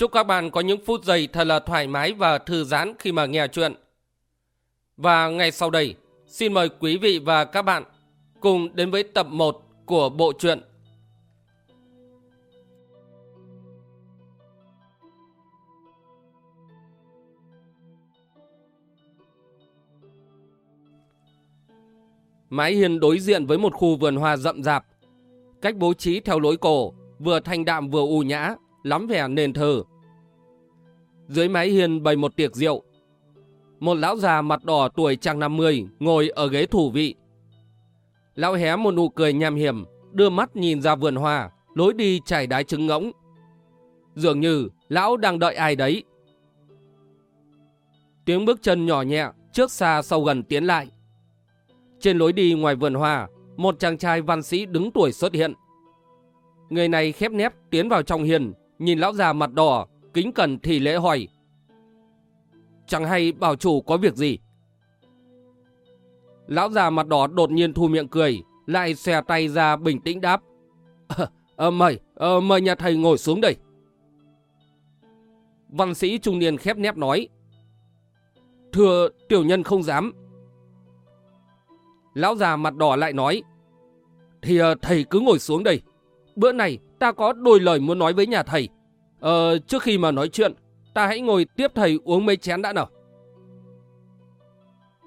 Chúc các bạn có những phút giây thật là thoải mái và thư giãn khi mà nghe chuyện. Và ngay sau đây, xin mời quý vị và các bạn cùng đến với tập 1 của bộ truyện Mái hiên đối diện với một khu vườn hoa rậm rạp. Cách bố trí theo lối cổ, vừa thanh đạm vừa u nhã, lắm vẻ nền thờ. Dưới mái hiên bày một tiệc rượu. Một lão già mặt đỏ tuổi chàng 50 ngồi ở ghế thủ vị. Lão hé một nụ cười nham hiểm, đưa mắt nhìn ra vườn hoa, lối đi chảy đái trứng ngỗng. Dường như lão đang đợi ai đấy. Tiếng bước chân nhỏ nhẹ, trước xa sau gần tiến lại. Trên lối đi ngoài vườn hoa, một chàng trai văn sĩ đứng tuổi xuất hiện. Người này khép nép tiến vào trong hiền, nhìn lão già mặt đỏ, kính cẩn thì lễ hỏi. Chẳng hay bảo chủ có việc gì? Lão già mặt đỏ đột nhiên thu miệng cười, lại xòe tay ra bình tĩnh đáp. À, à, mời, à, mời nhà thầy ngồi xuống đây. Văn sĩ trung niên khép nép nói. Thưa tiểu nhân không dám. Lão già mặt đỏ lại nói. Thì à, thầy cứ ngồi xuống đây. Bữa này ta có đôi lời muốn nói với nhà thầy. Ờ, trước khi mà nói chuyện, ta hãy ngồi tiếp thầy uống mấy chén đã nào.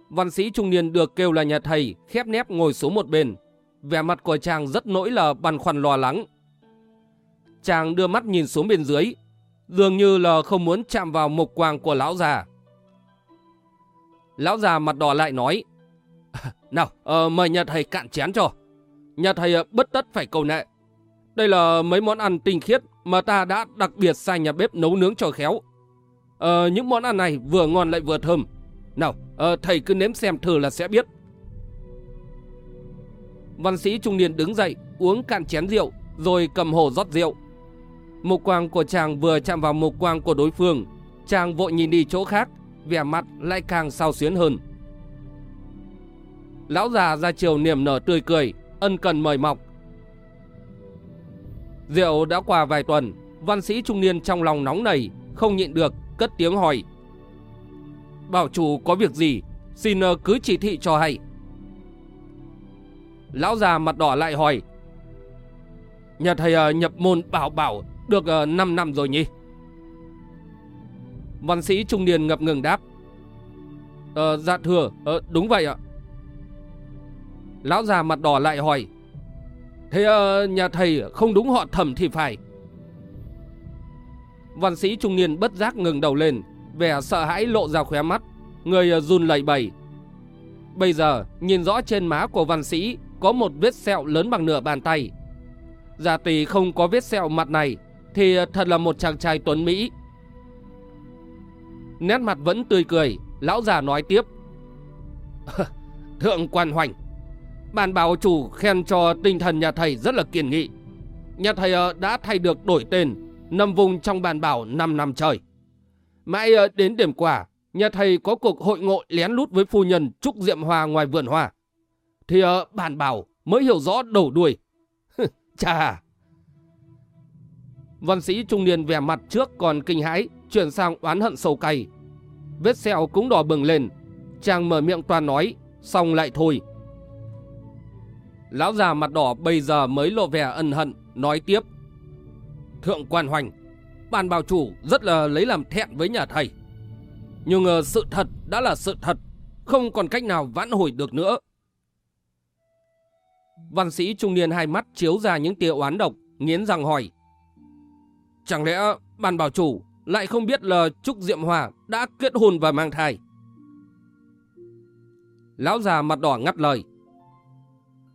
Văn sĩ trung niên được kêu là nhà thầy, khép nép ngồi xuống một bên. Vẻ mặt của chàng rất nỗi là băn khoăn lo lắng. Chàng đưa mắt nhìn xuống bên dưới, dường như là không muốn chạm vào mục quang của lão già. Lão già mặt đỏ lại nói, Nào, uh, mời nhà thầy cạn chén cho. Nhà thầy ờ, bất tất phải cầu nệ. Đây là mấy món ăn tinh khiết mà ta đã đặc biệt sai nhà bếp nấu nướng cho khéo. Ờ, những món ăn này vừa ngon lại vừa thơm. Nào, ờ, thầy cứ nếm xem thử là sẽ biết. Văn sĩ trung niên đứng dậy, uống cạn chén rượu, rồi cầm hồ rót rượu. Mục quang của chàng vừa chạm vào mục quang của đối phương, chàng vội nhìn đi chỗ khác, vẻ mặt lại càng sao xuyến hơn. Lão già ra chiều niềm nở tươi cười, ân cần mời mọc, Rượu đã qua vài tuần, văn sĩ trung niên trong lòng nóng nảy, không nhịn được, cất tiếng hỏi. Bảo chủ có việc gì, xin ờ, cứ chỉ thị cho hay. Lão già mặt đỏ lại hỏi. Nhà thầy ờ, nhập môn bảo bảo được ờ, 5 năm rồi nhỉ? Văn sĩ trung niên ngập ngừng đáp. Ờ, dạ thưa, ờ, đúng vậy ạ. Lão già mặt đỏ lại hỏi. Thế ờ, nhà thầy không đúng họ thẩm thì phải. Văn sĩ trung niên bất giác ngừng đầu lên, vẻ sợ hãi lộ ra khóe mắt, người ờ, run lẩy bẩy. Bây giờ, nhìn rõ trên má của văn sĩ có một vết sẹo lớn bằng nửa bàn tay. Giả tỷ không có vết sẹo mặt này, thì ờ, thật là một chàng trai tuấn Mỹ. Nét mặt vẫn tươi cười, lão già nói tiếp. Thượng quan hoành, Ban bảo chủ khen cho tinh thần nhà thầy rất là kiên nghị. Nhà thầy ờ, đã thay được đổi tên, nằm vùng trong bàn bảo 5 năm trời. Mãi ờ, đến điểm quả nhà thầy có cuộc hội ngộ lén lút với phu nhân Trúc Diệm Hoa ngoài vườn hoa. Thì ờ, bàn bảo mới hiểu rõ đầu đuôi. Chà! Văn sĩ trung niên vẻ mặt trước còn kinh hãi, chuyển sang oán hận sâu cay. Vết sẹo cũng đỏ bừng lên. Chàng mở miệng toàn nói, xong lại thôi. Lão già mặt đỏ bây giờ mới lộ vẻ ân hận, nói tiếp. Thượng quan hoành, bàn bào chủ rất là lấy làm thẹn với nhà thầy. Nhưng uh, sự thật đã là sự thật, không còn cách nào vãn hồi được nữa. Văn sĩ trung niên hai mắt chiếu ra những tia oán độc, nghiến răng hỏi. Chẳng lẽ bàn bảo chủ lại không biết là Trúc Diệm Hòa đã kết hôn và mang thai? Lão già mặt đỏ ngắt lời.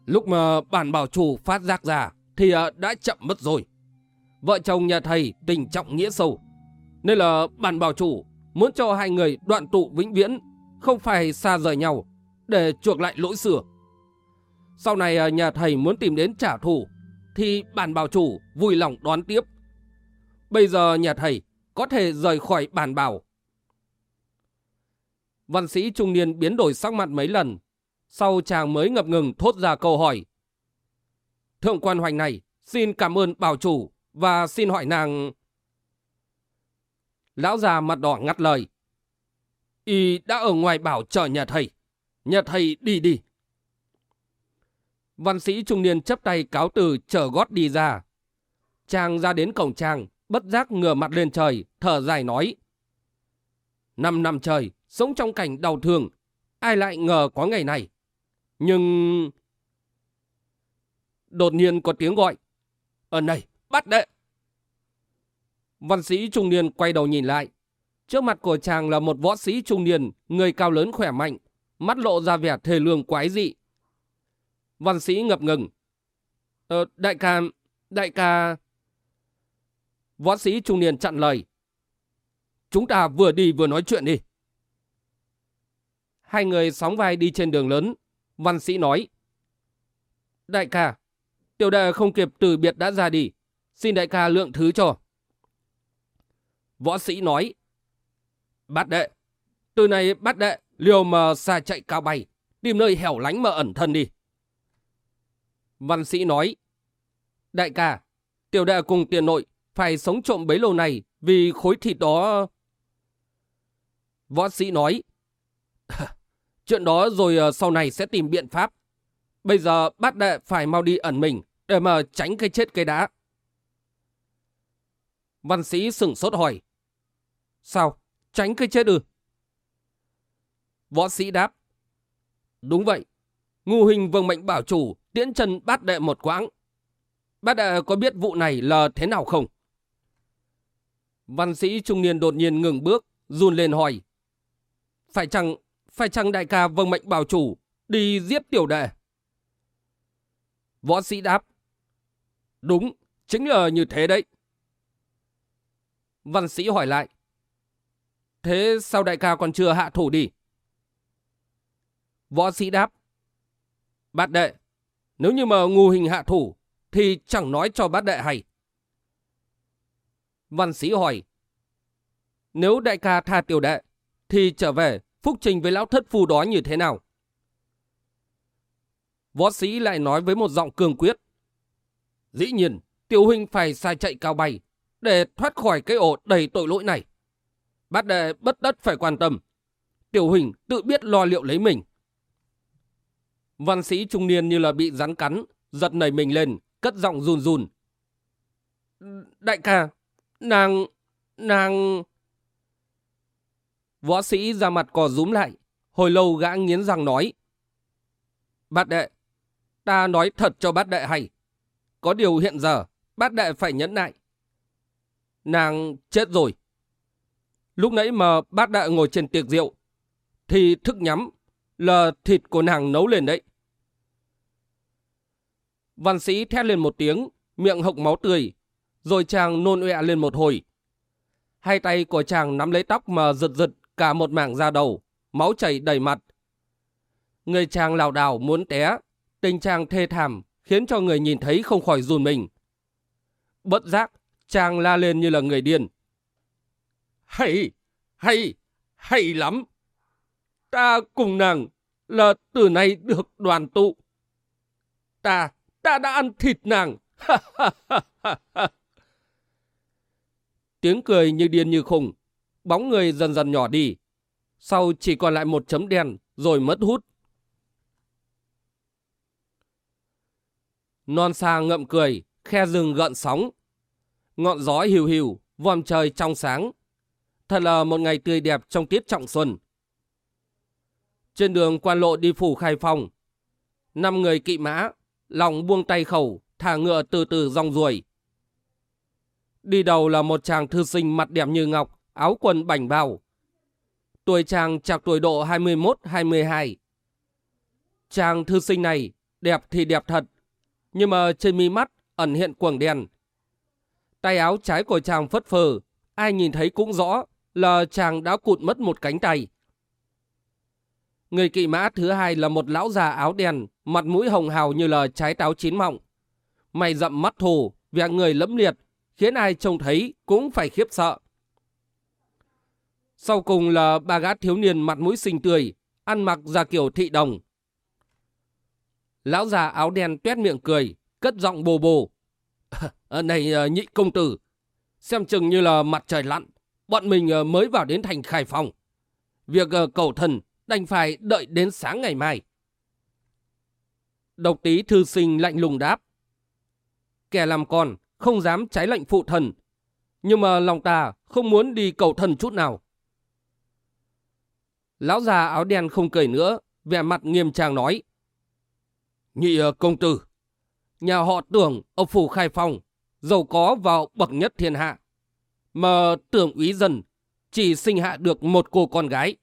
Lúc mà bản bảo chủ phát giác ra thì ờ, đã chậm mất rồi. Vợ chồng nhà thầy tình trọng nghĩa sâu. Nên là bản bảo chủ muốn cho hai người đoạn tụ vĩnh viễn, không phải xa rời nhau, để chuộc lại lỗi xưa. Sau này ờ, nhà thầy muốn tìm đến trả thù, thì bản bảo chủ vui lòng đón tiếp. Bây giờ nhà thầy có thể rời khỏi bản bảo. Văn sĩ trung niên biến đổi sắc mặt mấy lần, sau chàng mới ngập ngừng thốt ra câu hỏi. Thượng quan hoành này xin cảm ơn bảo chủ và xin hỏi nàng... Lão già mặt đỏ ngắt lời. Y đã ở ngoài bảo chờ nhà thầy. Nhà thầy đi đi. Văn sĩ trung niên chấp tay cáo từ chở gót đi ra. Chàng ra đến cổng trang, bất giác ngửa mặt lên trời, thở dài nói. Năm năm trời, sống trong cảnh đau thương, ai lại ngờ có ngày này. Nhưng... Đột nhiên có tiếng gọi. Ở này, bắt đệ! Văn sĩ trung niên quay đầu nhìn lại. Trước mặt của chàng là một võ sĩ trung niên, người cao lớn khỏe mạnh, mắt lộ ra vẻ thề lương quái dị. Văn sĩ ngập ngừng. Ờ, đại ca, đại ca... Võ sĩ trung niên chặn lời. Chúng ta vừa đi vừa nói chuyện đi. Hai người sóng vai đi trên đường lớn. Văn sĩ nói. Đại ca, tiểu đệ không kịp từ biệt đã ra đi. Xin đại ca lượng thứ cho. Võ sĩ nói. Bát đệ, từ nay bát đệ liều mà xa chạy cao bay, tìm nơi hẻo lánh mà ẩn thân đi. Văn sĩ nói. Đại ca, tiểu đệ cùng tiền nội phải sống trộm bấy lâu này vì khối thịt đó... Võ sĩ nói. Chuyện đó rồi ờ, sau này sẽ tìm biện pháp. Bây giờ bát đệ phải mau đi ẩn mình để mà tránh cái chết cái đá. Văn sĩ sửng sốt hỏi. Sao? Tránh cái chết ư? Võ sĩ đáp. Đúng vậy. Ngu hình vâng mệnh bảo chủ tiễn chân bát đệ một quãng. Bát đệ có biết vụ này là thế nào không? Văn sĩ trung niên đột nhiên ngừng bước, run lên hỏi. Phải chăng, phải chăng đại ca vâng mệnh bảo chủ đi giết tiểu đệ? Võ sĩ đáp. Đúng, chính là như thế đấy. Văn sĩ hỏi lại. Thế sao đại ca còn chưa hạ thủ đi? Võ sĩ đáp. Bát đệ, nếu như mà ngu hình hạ thủ, thì chẳng nói cho bát đệ hay. Văn sĩ hỏi. Nếu đại ca tha tiểu đệ, thì trở về phúc trình với lão thất phu đó như thế nào? Võ sĩ lại nói với một giọng cường quyết. Dĩ nhiên, tiểu huynh phải sai chạy cao bay, để thoát khỏi cái ổ đầy tội lỗi này. Bát đệ bất đất phải quan tâm. Tiểu huynh tự biết lo liệu lấy mình. Văn sĩ trung niên như là bị rắn cắn, giật nảy mình lên, cất giọng run run. Đại ca, nàng, nàng... Võ sĩ ra mặt cò rúm lại, hồi lâu gã nghiến răng nói. Bát đệ, ta nói thật cho bát đệ hay. Có điều hiện giờ, bát đệ phải nhẫn nại. Nàng chết rồi. Lúc nãy mà bát đệ ngồi trên tiệc rượu, thì thức nhắm là thịt của nàng nấu lên đấy. Văn sĩ thét lên một tiếng, miệng hộc máu tươi, rồi chàng nôn ọe lên một hồi. Hai tay của chàng nắm lấy tóc mà giật giật cả một mảng da đầu, máu chảy đầy mặt. Người chàng lảo đảo muốn té, tình trạng thê thảm khiến cho người nhìn thấy không khỏi run mình. Bất giác, chàng la lên như là người điên. Hay, hay, hay lắm. Ta cùng nàng là từ nay được đoàn tụ. Ta, ta đã ăn thịt nàng. Tiếng cười như điên như khùng, bóng người dần dần nhỏ đi. Sau chỉ còn lại một chấm đen rồi mất hút. Non xa ngậm cười, khe rừng gợn sóng. Ngọn gió hiu hiu, vòm trời trong sáng. Thật là một ngày tươi đẹp trong tiết trọng xuân. Trên đường quan lộ đi phủ khai phong. Năm người kỵ mã, lòng buông tay khẩu, thả ngựa từ từ rong ruồi. Đi đầu là một chàng thư sinh mặt đẹp như ngọc, áo quần bảnh bao. Tuổi chàng chạc tuổi độ 21-22. Chàng thư sinh này đẹp thì đẹp thật, nhưng mà trên mi mắt ẩn hiện quầng đen. Tay áo trái của chàng phất phờ, ai nhìn thấy cũng rõ là chàng đã cụt mất một cánh tay. Người kỵ mã thứ hai là một lão già áo đen, mặt mũi hồng hào như là trái táo chín mọng. Mày rậm mắt thù, vẻ người lẫm liệt, khiến ai trông thấy cũng phải khiếp sợ. Sau cùng là ba gã thiếu niên mặt mũi xinh tươi, ăn mặc ra kiểu thị đồng. Lão già áo đen tuét miệng cười, cất giọng bồ bồ. À, này ờ, nhị công tử, xem chừng như là mặt trời lặn, bọn mình ờ, mới vào đến thành Khải Phòng. Việc cầu thần đành phải đợi đến sáng ngày mai. Độc tí thư sinh lạnh lùng đáp. Kẻ làm con không dám trái lệnh phụ thần, nhưng mà lòng ta không muốn đi cầu thần chút nào. Lão già áo đen không cười nữa, vẻ mặt nghiêm trang nói. Nhị ờ, công tử, nhà họ tưởng ở phủ khai phong, giàu có vào bậc nhất thiên hạ. Mà tưởng úy Dần chỉ sinh hạ được một cô con gái.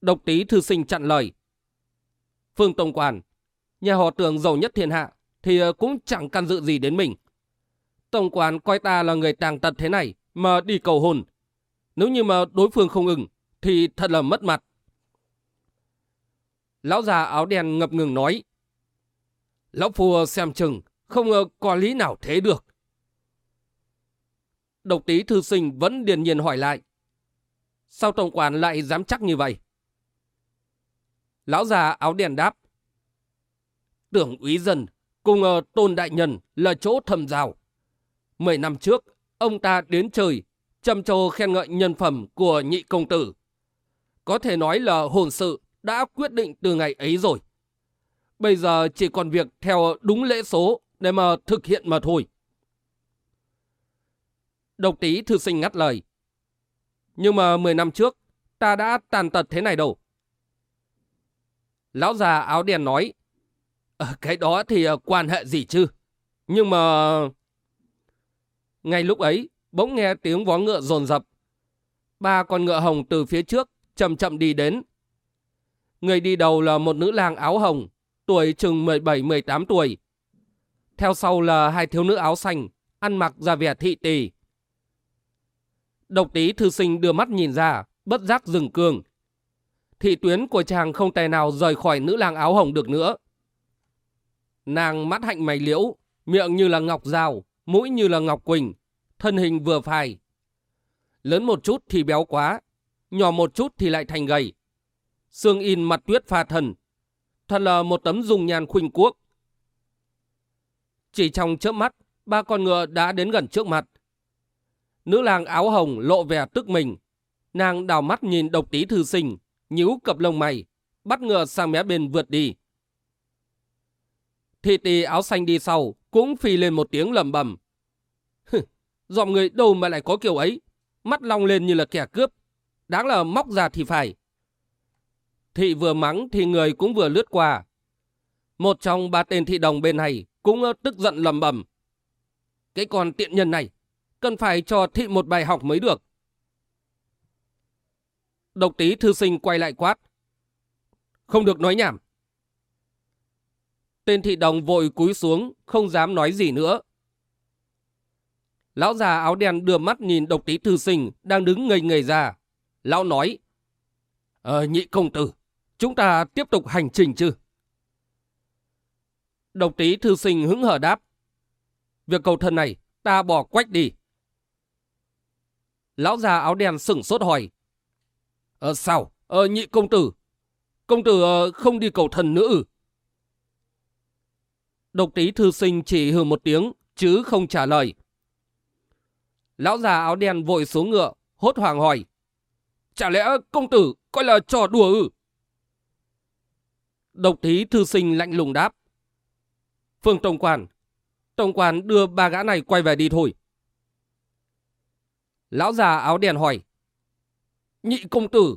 Độc tí thư sinh chặn lời. Phương Tông Quản, nhà họ tưởng giàu nhất thiên hạ thì ờ, cũng chẳng can dự gì đến mình. Tổng quản coi ta là người tàng tật thế này mà đi cầu hồn. Nếu như mà đối phương không ưng thì thật là mất mặt. Lão già áo đen ngập ngừng nói. Lão phù xem chừng, không ờ, có lý nào thế được. Độc tí thư sinh vẫn điền nhiên hỏi lại. Sao tổng quản lại dám chắc như vậy? Lão già áo đen đáp. Tưởng úy dân cùng ờ, tôn đại nhân là chỗ thầm rào. Mười năm trước, ông ta đến trời trầm trồ khen ngợi nhân phẩm của nhị công tử. Có thể nói là hồn sự đã quyết định từ ngày ấy rồi. Bây giờ chỉ còn việc theo đúng lễ số để mà thực hiện mà thôi. Độc tí thư sinh ngắt lời. Nhưng mà 10 năm trước, ta đã tàn tật thế này đâu. Lão già áo đen nói. Ờ, cái đó thì ờ, quan hệ gì chứ? Nhưng mà... Ngay lúc ấy, bỗng nghe tiếng vó ngựa rồn rập. Ba con ngựa hồng từ phía trước chậm chậm đi đến. Người đi đầu là một nữ lang áo hồng, tuổi chừng 17-18 tuổi. Theo sau là hai thiếu nữ áo xanh, ăn mặc ra vẻ thị tỳ. Độc tí thư sinh đưa mắt nhìn ra, bất giác dừng cương. Thị tuyến của chàng không tài nào rời khỏi nữ lang áo hồng được nữa. Nàng mắt hạnh mày liễu, miệng như là ngọc dao, mũi như là ngọc quỳnh, thân hình vừa phải. Lớn một chút thì béo quá, nhỏ một chút thì lại thành gầy. Xương in mặt tuyết pha thần, thật là một tấm dùng nhàn khuynh quốc. Chỉ trong chớp mắt, ba con ngựa đã đến gần trước mặt. Nữ lang áo hồng lộ vẻ tức mình. Nàng đào mắt nhìn độc tí thư sinh, nhíu cặp lông mày, bắt ngựa sang mé bên vượt đi. Thị tì áo xanh đi sau, cũng phi lên một tiếng lầm bầm. Dọn người đâu mà lại có kiểu ấy, mắt long lên như là kẻ cướp. Đáng là móc ra thì phải. Thị vừa mắng thì người cũng vừa lướt qua. Một trong ba tên thị đồng bên này cũng ờ, tức giận lầm bầm. Cái con tiện nhân này, cần phải cho thị một bài học mới được. Độc tí thư sinh quay lại quát. Không được nói nhảm. Tên thị đồng vội cúi xuống, không dám nói gì nữa. Lão già áo đen đưa mắt nhìn độc tí thư sinh đang đứng ngây ngây ra. Lão nói. Ờ, nhị công tử, chúng ta tiếp tục hành trình chứ? Độc tí thư sinh hứng hở đáp. Việc cầu thân này, ta bỏ quách đi. Lão già áo đen sửng sốt hỏi. Ờ sao? Ờ nhị công tử. Công tử ờ, không đi cầu thần nữa ư? Độc tí thư sinh chỉ hừ một tiếng, chứ không trả lời. Lão già áo đen vội xuống ngựa, hốt hoảng hỏi. Chả lẽ công tử coi là trò đùa ư? Độc thí thư sinh lạnh lùng đáp. Phương Tổng quản, Tổng quản đưa ba gã này quay về đi thôi. Lão già áo đen hỏi. Nhị công tử,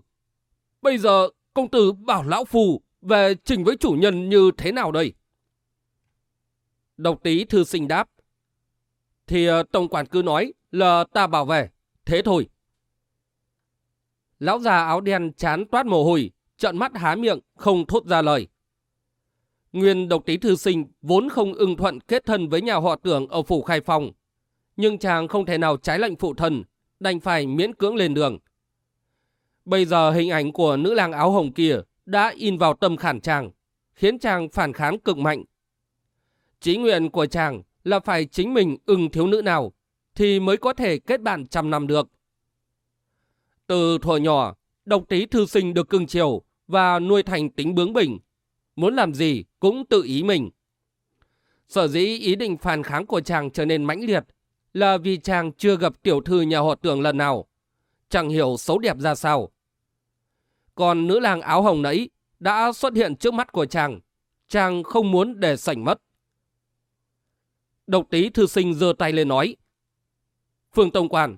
bây giờ công tử bảo lão phù về trình với chủ nhân như thế nào đây? Độc tí thư sinh đáp. Thì ờ, tổng quản cứ nói là ta bảo vệ, thế thôi. Lão già áo đen chán toát mồ hôi, trợn mắt há miệng, không thốt ra lời. Nguyên độc tí thư sinh vốn không ưng thuận kết thân với nhà họ tưởng ở phủ khai phòng. nhưng chàng không thể nào trái lệnh phụ thân, đành phải miễn cưỡng lên đường. Bây giờ hình ảnh của nữ lang áo hồng kia đã in vào tâm khản chàng, khiến chàng phản kháng cực mạnh. Chí nguyện của chàng là phải chính mình ưng thiếu nữ nào thì mới có thể kết bạn trăm năm được. Từ thuở nhỏ, độc tí thư sinh được cưng chiều và nuôi thành tính bướng bỉnh. Muốn làm gì cũng tự ý mình. Sở dĩ ý định phản kháng của chàng trở nên mãnh liệt là vì chàng chưa gặp tiểu thư nhà họ tưởng lần nào. Chẳng hiểu xấu đẹp ra sao. Còn nữ lang áo hồng nấy đã xuất hiện trước mắt của chàng. Chàng không muốn để sảnh mất. Độc tí thư sinh giơ tay lên nói. Phương Tông Quan,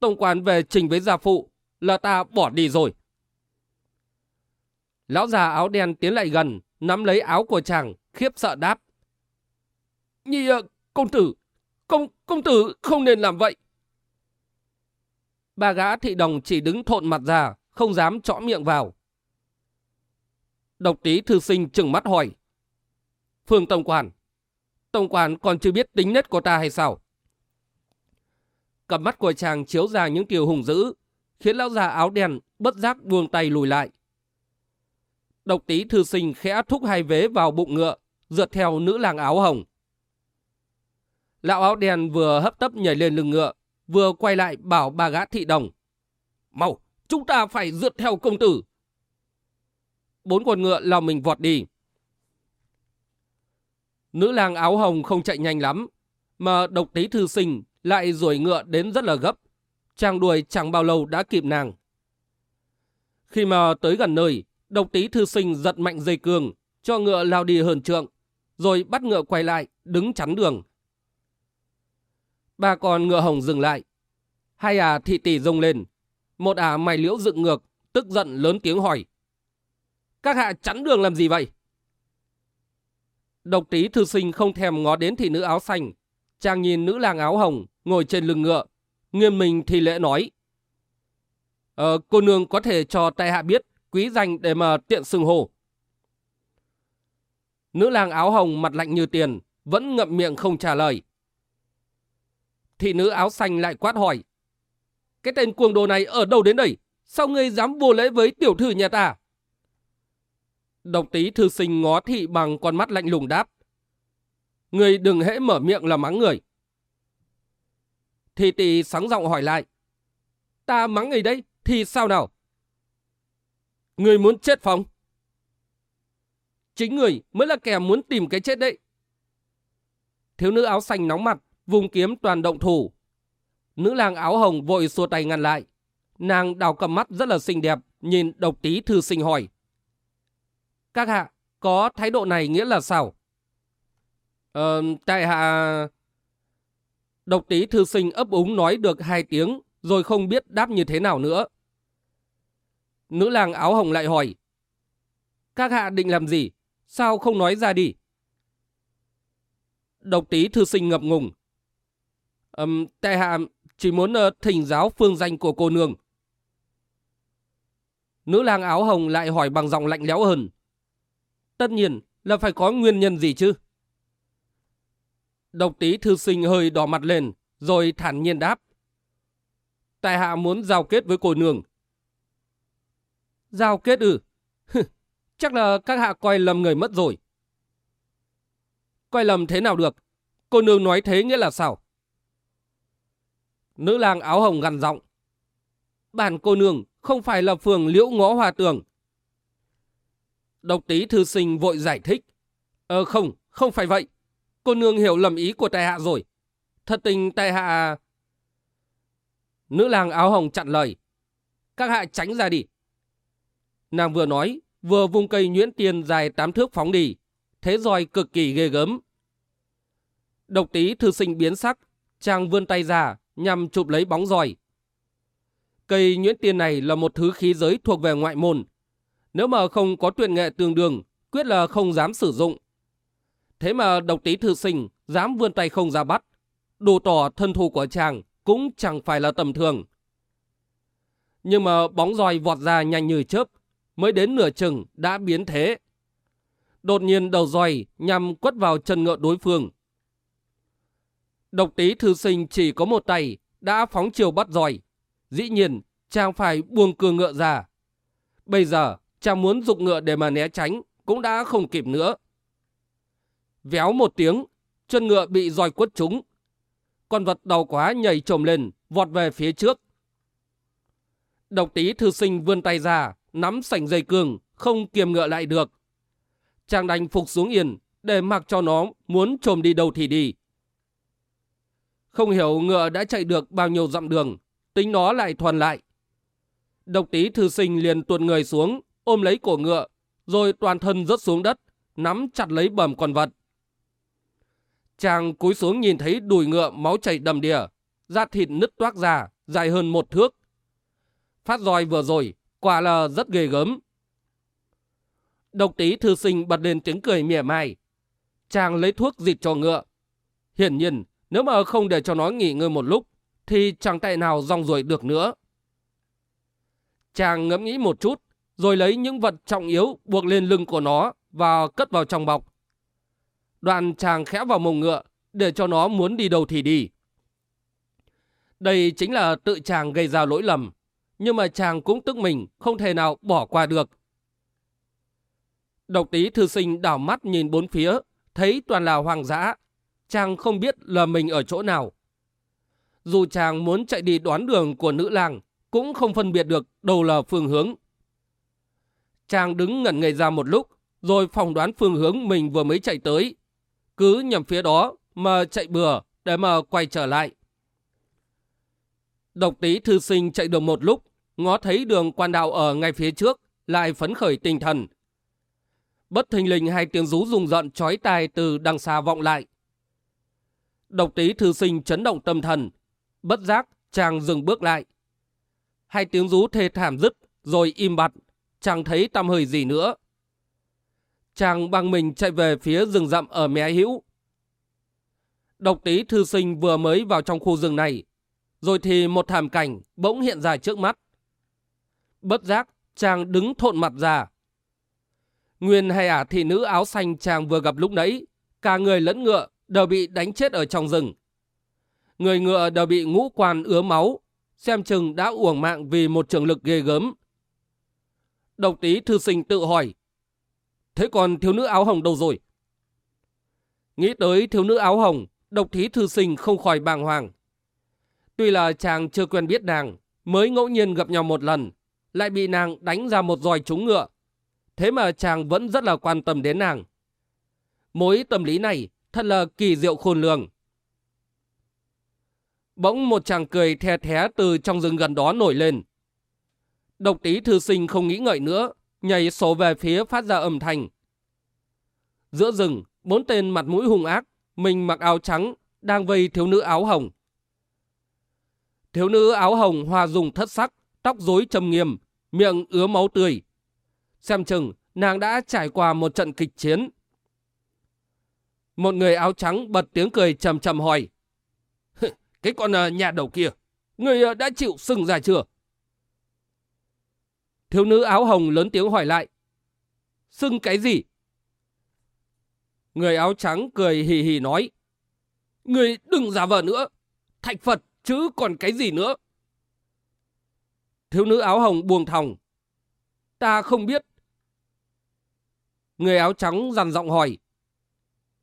Tông Quan về trình với gia phụ là ta bỏ đi rồi. Lão già áo đen tiến lại gần, nắm lấy áo của chàng, khiếp sợ đáp. Nhi ờ, công tử, công, công tử không nên làm vậy. Ba gã thị đồng chỉ đứng thộn mặt ra, không dám chõ miệng vào. Độc tí thư sinh trừng mắt hỏi. Phương Tông quản Tông quản còn chưa biết tính nết của ta hay sao? Cặp mắt của chàng chiếu ra những kiều hùng dữ, khiến lão già áo đen bất giác buông tay lùi lại. Độc tí thư sinh khẽ thúc hai vế vào bụng ngựa, rượt theo nữ làng áo hồng. Lão áo đen vừa hấp tấp nhảy lên lưng ngựa, vừa quay lại bảo ba gã thị đồng. Mau, chúng ta phải rượt theo công tử. Bốn con ngựa lao mình vọt đi. Nữ làng áo hồng không chạy nhanh lắm, mà độc tí thư sinh lại ruổi ngựa đến rất là gấp. Chàng đuổi chẳng bao lâu đã kịp nàng. Khi mà tới gần nơi, độc tí thư sinh giật mạnh dây cương, cho ngựa lao đi hơn trượng, rồi bắt ngựa quay lại, đứng chắn đường. Ba con ngựa hồng dừng lại. Hai à thị tỷ rông lên. Một à mày liễu dựng ngược, tức giận lớn tiếng hỏi. Các hạ chắn đường làm gì vậy? Độc tí thư sinh không thèm ngó đến thị nữ áo xanh. Chàng nhìn nữ làng áo hồng, ngồi trên lưng ngựa. Nghiêm mình thì lễ nói. Ờ, cô nương có thể cho tay hạ biết quý danh để mà tiện xưng hồ. Nữ lang áo hồng mặt lạnh như tiền, vẫn ngậm miệng không trả lời. Thị nữ áo xanh lại quát hỏi. Cái tên cuồng đồ này ở đâu đến đây? Sao ngươi dám vô lễ với tiểu thư nhà ta? Độc tí thư sinh ngó thị bằng con mắt lạnh lùng đáp. Người đừng hễ mở miệng là mắng người thì tỷ sáng giọng hỏi lại. Ta mắng người đấy, thì sao nào? Người muốn chết phòng? Chính người mới là kẻ muốn tìm cái chết đấy. Thiếu nữ áo xanh nóng mặt, vùng kiếm toàn động thủ. Nữ lang áo hồng vội xua tay ngăn lại. Nàng đào cầm mắt rất là xinh đẹp, nhìn độc tí thư sinh hỏi. Các hạ, có thái độ này nghĩa là sao? Ờ, tại hạ... Độc tí thư sinh ấp úng nói được hai tiếng, rồi không biết đáp như thế nào nữa. Nữ lang áo hồng lại hỏi. Các hạ định làm gì? Sao không nói ra đi? Độc tí thư sinh ngập ngùng. Um, tại hạ chỉ muốn uh, thỉnh giáo phương danh của cô nương. Nữ lang áo hồng lại hỏi bằng giọng lạnh lẽo hơn. Tất nhiên là phải có nguyên nhân gì chứ? Độc tí thư sinh hơi đỏ mặt lên, rồi thản nhiên đáp. Tại hạ muốn giao kết với cô nương. Giao kết ư? Chắc là các hạ coi lầm người mất rồi. Coi lầm thế nào được? Cô nương nói thế nghĩa là sao? Nữ lang áo hồng gằn giọng. Bản cô nương không phải là phường liễu ngõ hòa tường. Độc tí thư sinh vội giải thích. Ờ không, không phải vậy. Cô nương hiểu lầm ý của tài hạ rồi. Thật tình tài hạ... Nữ lang áo hồng chặn lời. Các hạ tránh ra đi. Nàng vừa nói, vừa vung cây nhuyễn tiền dài tám thước phóng đi. Thế roi cực kỳ ghê gớm. Độc tí thư sinh biến sắc, chàng vươn tay ra nhằm chụp lấy bóng roi. Cây nhuyễn tiền này là một thứ khí giới thuộc về ngoại môn. Nếu mà không có tuyển nghệ tương đương, quyết là không dám sử dụng. Thế mà độc tí thư sinh dám vươn tay không ra bắt. Đủ tỏ thân thù của chàng cũng chẳng phải là tầm thường. Nhưng mà bóng roi vọt ra nhanh như chớp, mới đến nửa chừng đã biến thế. Đột nhiên đầu roi nhằm quất vào chân ngựa đối phương. Độc tí thư sinh chỉ có một tay, đã phóng chiều bắt roi. Dĩ nhiên, chàng phải buông cương ngựa ra. Bây giờ, chàng muốn dục ngựa để mà né tránh, cũng đã không kịp nữa. Véo một tiếng, chân ngựa bị roi quất trúng. Con vật đau quá nhảy trồm lên, vọt về phía trước. Độc tí thư sinh vươn tay ra, nắm sảnh dây cương, không kiềm ngựa lại được. Chàng đành phục xuống yên, để mặc cho nó muốn trồm đi đâu thì đi. Không hiểu ngựa đã chạy được bao nhiêu dặm đường, tính nó lại thuần lại. Độc tí thư sinh liền tuột người xuống, ôm lấy cổ ngựa, rồi toàn thân rớt xuống đất, nắm chặt lấy bầm con vật. Chàng cúi xuống nhìn thấy đùi ngựa máu chảy đầm đìa, da thịt nứt toác ra, dài hơn một thước. Phát roi vừa rồi, quả là rất ghê gớm. Độc tí thư sinh bật lên tiếng cười mỉa mai. Chàng lấy thuốc dịt cho ngựa. Hiển nhiên, nếu mà không để cho nó nghỉ ngơi một lúc, thì chẳng tại nào rong ruổi được nữa. Chàng ngẫm nghĩ một chút, rồi lấy những vật trọng yếu buộc lên lưng của nó và cất vào trong bọc đoàn chàng khẽ vào mông ngựa để cho nó muốn đi đâu thì đi. Đây chính là tự chàng gây ra lỗi lầm, nhưng mà chàng cũng tức mình không thể nào bỏ qua được. Độc tí thư sinh đảo mắt nhìn bốn phía, thấy toàn là hoang dã. Chàng không biết là mình ở chỗ nào. Dù chàng muốn chạy đi đoán đường của nữ lang, cũng không phân biệt được đâu là phương hướng. Chàng đứng ngẩn ngây ra một lúc, rồi phỏng đoán phương hướng mình vừa mới chạy tới. Cứ nhằm phía đó mà chạy bừa để mà quay trở lại. Độc tí thư sinh chạy được một lúc, ngó thấy đường quan đạo ở ngay phía trước, lại phấn khởi tinh thần. Bất thình lình hai tiếng rú rùng rợn chói tai từ đằng xa vọng lại. Độc tí thư sinh chấn động tâm thần. Bất giác, chàng dừng bước lại. Hai tiếng rú thê thảm dứt, rồi im bặt, chẳng thấy tăm hơi gì nữa. Chàng bằng mình chạy về phía rừng rậm ở mé hữu. Độc tí thư sinh vừa mới vào trong khu rừng này, rồi thì một thảm cảnh bỗng hiện ra trước mắt. Bất giác, chàng đứng thộn mặt ra. Nguyên hay ả thị nữ áo xanh chàng vừa gặp lúc nãy, cả người lẫn ngựa đều bị đánh chết ở trong rừng. Người ngựa đều bị ngũ quan ứa máu, xem chừng đã uổng mạng vì một trường lực ghê gớm. Độc tí thư sinh tự hỏi, thế còn thiếu nữ áo hồng đâu rồi? Nghĩ tới thiếu nữ áo hồng, độc thí thư sinh không khỏi bàng hoàng. Tuy là chàng chưa quen biết nàng, mới ngẫu nhiên gặp nhau một lần, lại bị nàng đánh ra một roi trúng ngựa. Thế mà chàng vẫn rất là quan tâm đến nàng. Mối tâm lý này thật là kỳ diệu khôn lường. Bỗng một chàng cười the thé từ trong rừng gần đó nổi lên. Độc tí thư sinh không nghĩ ngợi nữa, nhảy sổ về phía phát ra âm thanh. Giữa rừng, bốn tên mặt mũi hung ác, mình mặc áo trắng, đang vây thiếu nữ áo hồng. Thiếu nữ áo hồng hòa dùng thất sắc, tóc rối trầm nghiêm, miệng ứa máu tươi. Xem chừng, nàng đã trải qua một trận kịch chiến. Một người áo trắng bật tiếng cười trầm trầm hỏi. Cái con ờ, nhà đầu kia, người ờ, đã chịu sừng ra chưa? Thiếu nữ áo hồng lớn tiếng hỏi lại. Sưng cái gì? Người áo trắng cười hì hì nói. Người đừng giả vờ nữa. Thạch Phật chứ còn cái gì nữa. Thiếu nữ áo hồng buông thòng. Ta không biết. Người áo trắng dằn giọng hỏi.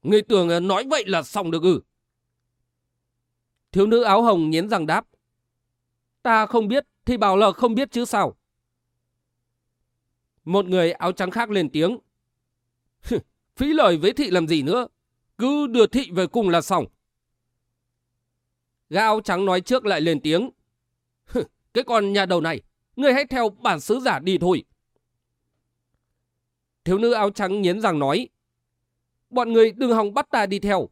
Người tưởng nói vậy là xong được ư? Thiếu nữ áo hồng nghiến răng đáp. Ta không biết thì bảo là không biết chứ sao. Một người áo trắng khác lên tiếng. Phí lời với thị làm gì nữa? Cứ đưa thị về cùng là xong. Gã áo trắng nói trước lại lên tiếng. Cái con nhà đầu này, người hãy theo bản sứ giả đi thôi. Thiếu nữ áo trắng nghiến răng nói. Bọn người đừng hòng bắt ta đi theo.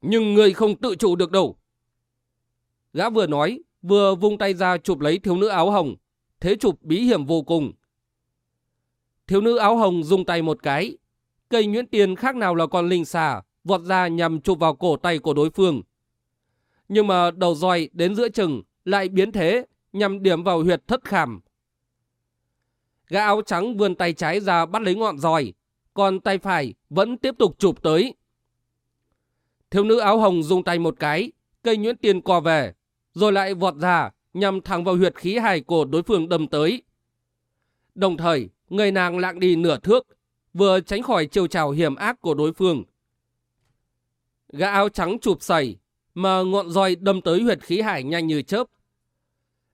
Nhưng người không tự chủ được đâu. Gã vừa nói, vừa vung tay ra chụp lấy thiếu nữ áo hồng. Thế chụp bí hiểm vô cùng. Thiếu nữ áo hồng dùng tay một cái. Cây nhuyễn tiền khác nào là con linh xà, vọt ra nhằm chụp vào cổ tay của đối phương. Nhưng mà đầu roi đến giữa chừng lại biến thế nhằm điểm vào huyệt thất khảm. Gã áo trắng vươn tay trái ra bắt lấy ngọn roi, còn tay phải vẫn tiếp tục chụp tới. Thiếu nữ áo hồng dùng tay một cái, cây nhuyễn tiền co về, rồi lại vọt ra nhằm thẳng vào huyệt khí hài của đối phương đâm tới. Đồng thời, người nàng lạng đi nửa thước, vừa tránh khỏi chiêu trào hiểm ác của đối phương. Gã áo trắng chụp sẩy, mà ngọn roi đâm tới huyệt khí hải nhanh như chớp.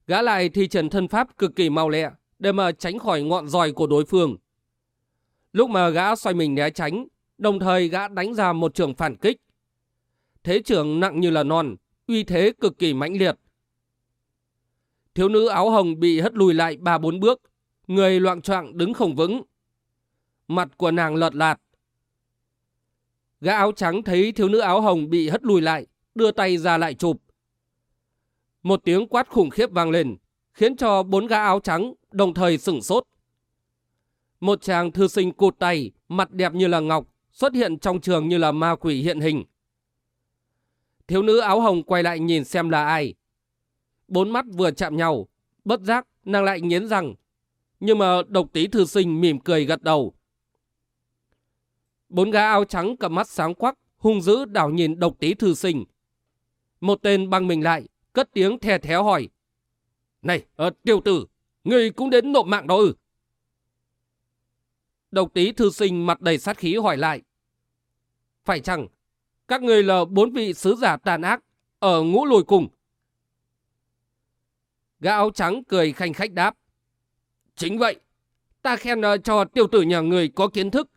Gã lại thi triển thân pháp cực kỳ mau lẹ để mà tránh khỏi ngọn roi của đối phương. Lúc mà gã xoay mình né tránh, đồng thời gã đánh ra một trường phản kích. Thế trường nặng như là non, uy thế cực kỳ mãnh liệt. Thiếu nữ áo hồng bị hất lùi lại ba bốn bước, người loạn choạng đứng không vững. Mặt của nàng lợt lạt. Gã áo trắng thấy thiếu nữ áo hồng bị hất lùi lại, đưa tay ra lại chụp. Một tiếng quát khủng khiếp vang lên, khiến cho bốn gã áo trắng đồng thời sửng sốt. Một chàng thư sinh cụt tay, mặt đẹp như là ngọc, xuất hiện trong trường như là ma quỷ hiện hình. Thiếu nữ áo hồng quay lại nhìn xem là ai. Bốn mắt vừa chạm nhau, bất giác nàng lại nghiến răng. Nhưng mà độc tí thư sinh mỉm cười gật đầu. Bốn gã áo trắng cầm mắt sáng quắc, hung dữ đảo nhìn độc tí thư sinh. Một tên băng mình lại, cất tiếng thè théo hỏi. Này, uh, tiểu tử, người cũng đến nộp mạng đó ư? Độc tí thư sinh mặt đầy sát khí hỏi lại. Phải chăng, các người là bốn vị sứ giả tàn ác ở ngũ lùi cùng? Gã áo trắng cười khanh khách đáp. Chính vậy, ta khen ờ, cho tiểu tử nhà người có kiến thức.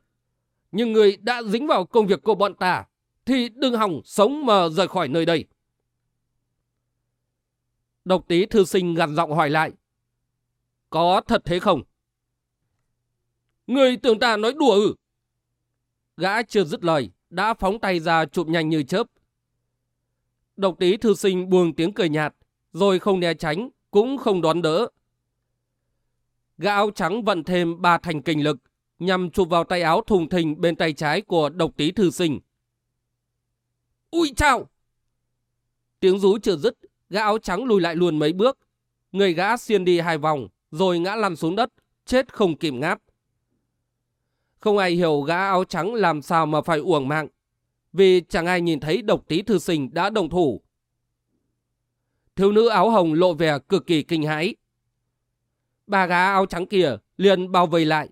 Nhưng người đã dính vào công việc của bọn ta, thì đừng hòng sống mà rời khỏi nơi đây. Độc tí thư sinh gằn giọng hỏi lại. Có thật thế không? Người tưởng ta nói đùa ư? Gã chưa dứt lời, đã phóng tay ra chụp nhanh như chớp. Độc tí thư sinh buông tiếng cười nhạt, rồi không né tránh, cũng không đón đỡ. Gã áo trắng vận thêm ba thành kinh lực, nhằm chụp vào tay áo thùng thình bên tay trái của độc tí thư sinh. Ui chào! Tiếng rú chưa dứt, gã áo trắng lùi lại luôn mấy bước. Người gã xiên đi hai vòng, rồi ngã lăn xuống đất, chết không kìm ngáp. Không ai hiểu gã áo trắng làm sao mà phải uổng mạng, vì chẳng ai nhìn thấy độc tí thư sinh đã đồng thủ. Thiếu nữ áo hồng lộ vẻ cực kỳ kinh hãi. Ba gã áo trắng kia liền bao vây lại.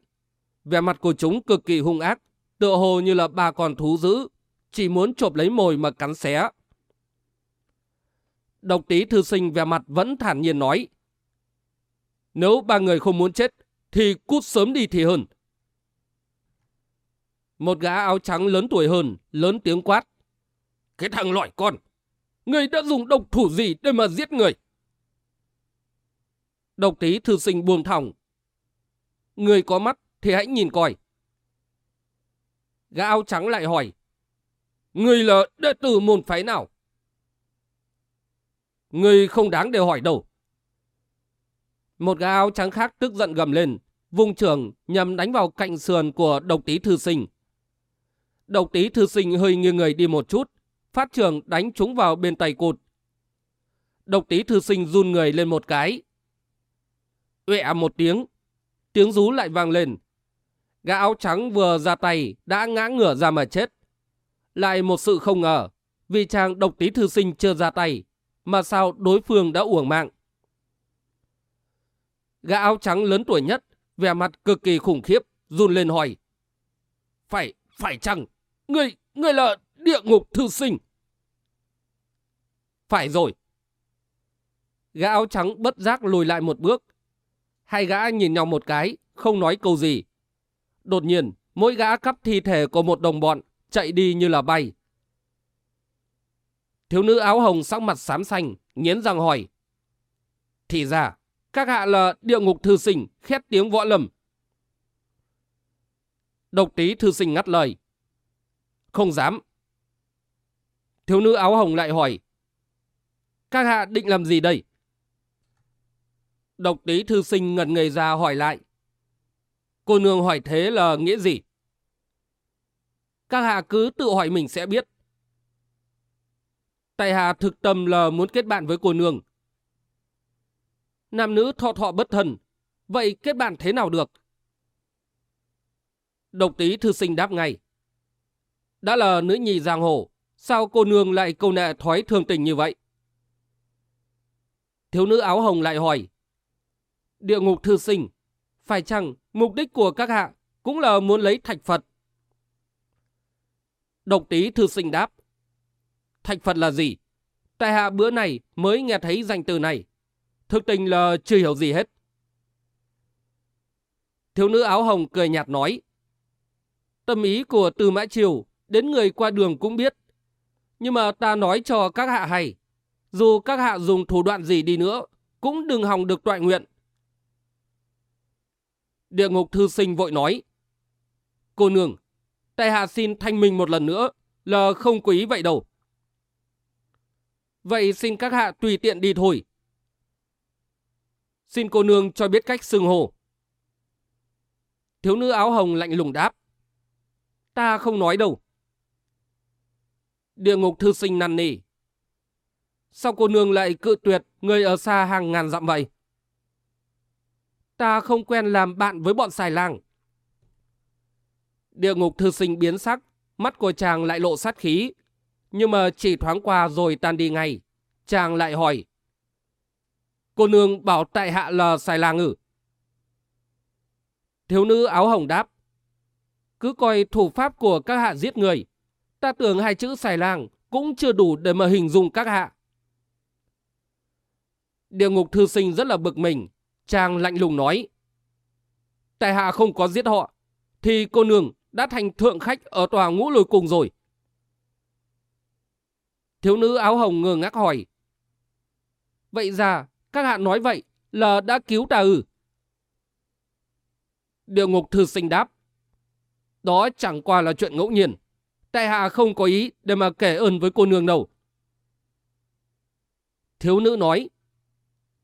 Vẻ mặt của chúng cực kỳ hung ác, tựa hồ như là ba con thú dữ, chỉ muốn chộp lấy mồi mà cắn xé. Độc tí thư sinh vẻ mặt vẫn thản nhiên nói. Nếu ba người không muốn chết, thì cút sớm đi thì hơn. Một gã áo trắng lớn tuổi hơn, lớn tiếng quát. Cái thằng loại con, người đã dùng độc thủ gì để mà giết người? Độc tí thư sinh buông thòng. Người có mắt thì hãy nhìn coi. Gã áo trắng lại hỏi. Người là đệ tử môn phái nào? Người không đáng để hỏi đâu. Một gã áo trắng khác tức giận gầm lên, vùng trường nhằm đánh vào cạnh sườn của độc tí thư sinh. Độc tí thư sinh hơi nghiêng người đi một chút, phát trường đánh trúng vào bên tay cụt. Độc tí thư sinh run người lên một cái. Uệ à một tiếng, tiếng rú lại vang lên. Gã áo trắng vừa ra tay đã ngã ngửa ra mà chết. Lại một sự không ngờ, vì chàng độc tí thư sinh chưa ra tay, mà sao đối phương đã uổng mạng. Gã áo trắng lớn tuổi nhất, vẻ mặt cực kỳ khủng khiếp, run lên hỏi. Phải, phải chăng, người, người là địa ngục thư sinh? Phải rồi. Gã áo trắng bất giác lùi lại một bước. Hai gã nhìn nhau một cái, không nói câu gì. Đột nhiên, mỗi gã cắp thi thể của một đồng bọn, chạy đi như là bay. Thiếu nữ áo hồng sắc mặt xám xanh, nghiến răng hỏi. Thì ra, các hạ là địa ngục thư sinh, khét tiếng võ lầm. Độc tí thư sinh ngắt lời. Không dám. Thiếu nữ áo hồng lại hỏi. Các hạ định làm gì đây? Độc tí thư sinh ngẩn người ra hỏi lại. Cô nương hỏi thế là nghĩa gì? Các hạ cứ tự hỏi mình sẽ biết. Tại hạ thực tâm là muốn kết bạn với cô nương. Nam nữ thọ thọ bất thần, vậy kết bạn thế nào được? Độc tí thư sinh đáp ngay. Đã là nữ nhi giang hồ, Sao cô nương lại câu nệ thói thương tình như vậy? Thiếu nữ áo hồng lại hỏi. Địa ngục thư sinh, phải chăng mục đích của các hạ cũng là muốn lấy thạch Phật? Độc tí thư sinh đáp. Thạch Phật là gì? Tại hạ bữa này mới nghe thấy danh từ này. Thực tình là chưa hiểu gì hết. Thiếu nữ áo hồng cười nhạt nói. Tâm ý của Từ Mã Triều đến người qua đường cũng biết. Nhưng mà ta nói cho các hạ hay. Dù các hạ dùng thủ đoạn gì đi nữa, cũng đừng hòng được toại nguyện. Địa ngục thư sinh vội nói. Cô nương, tại hạ xin thanh minh một lần nữa là không quý vậy đâu. Vậy xin các hạ tùy tiện đi thôi. Xin cô nương cho biết cách xưng hồ. Thiếu nữ áo hồng lạnh lùng đáp. Ta không nói đâu. Địa ngục thư sinh năn nỉ. Sao cô nương lại cự tuyệt người ở xa hàng ngàn dặm vậy? Ta không quen làm bạn với bọn xài lang. Địa ngục thư sinh biến sắc, mắt của chàng lại lộ sát khí. Nhưng mà chỉ thoáng qua rồi tan đi ngay. Chàng lại hỏi. Cô nương bảo tại hạ là xài lang ử. Thiếu nữ áo hồng đáp. Cứ coi thủ pháp của các hạ giết người. Ta tưởng hai chữ xài lang cũng chưa đủ để mà hình dung các hạ. Địa ngục thư sinh rất là bực mình. Chàng lạnh lùng nói. Tại hạ không có giết họ. Thì cô nương đã thành thượng khách ở tòa ngũ lôi cùng rồi. Thiếu nữ áo hồng ngơ ngác hỏi. Vậy ra, các hạ nói vậy là đã cứu ta ư? Địa ngục thư sinh đáp. Đó chẳng qua là chuyện ngẫu nhiên. Tại hạ không có ý để mà kể ơn với cô nương đâu. Thiếu nữ nói.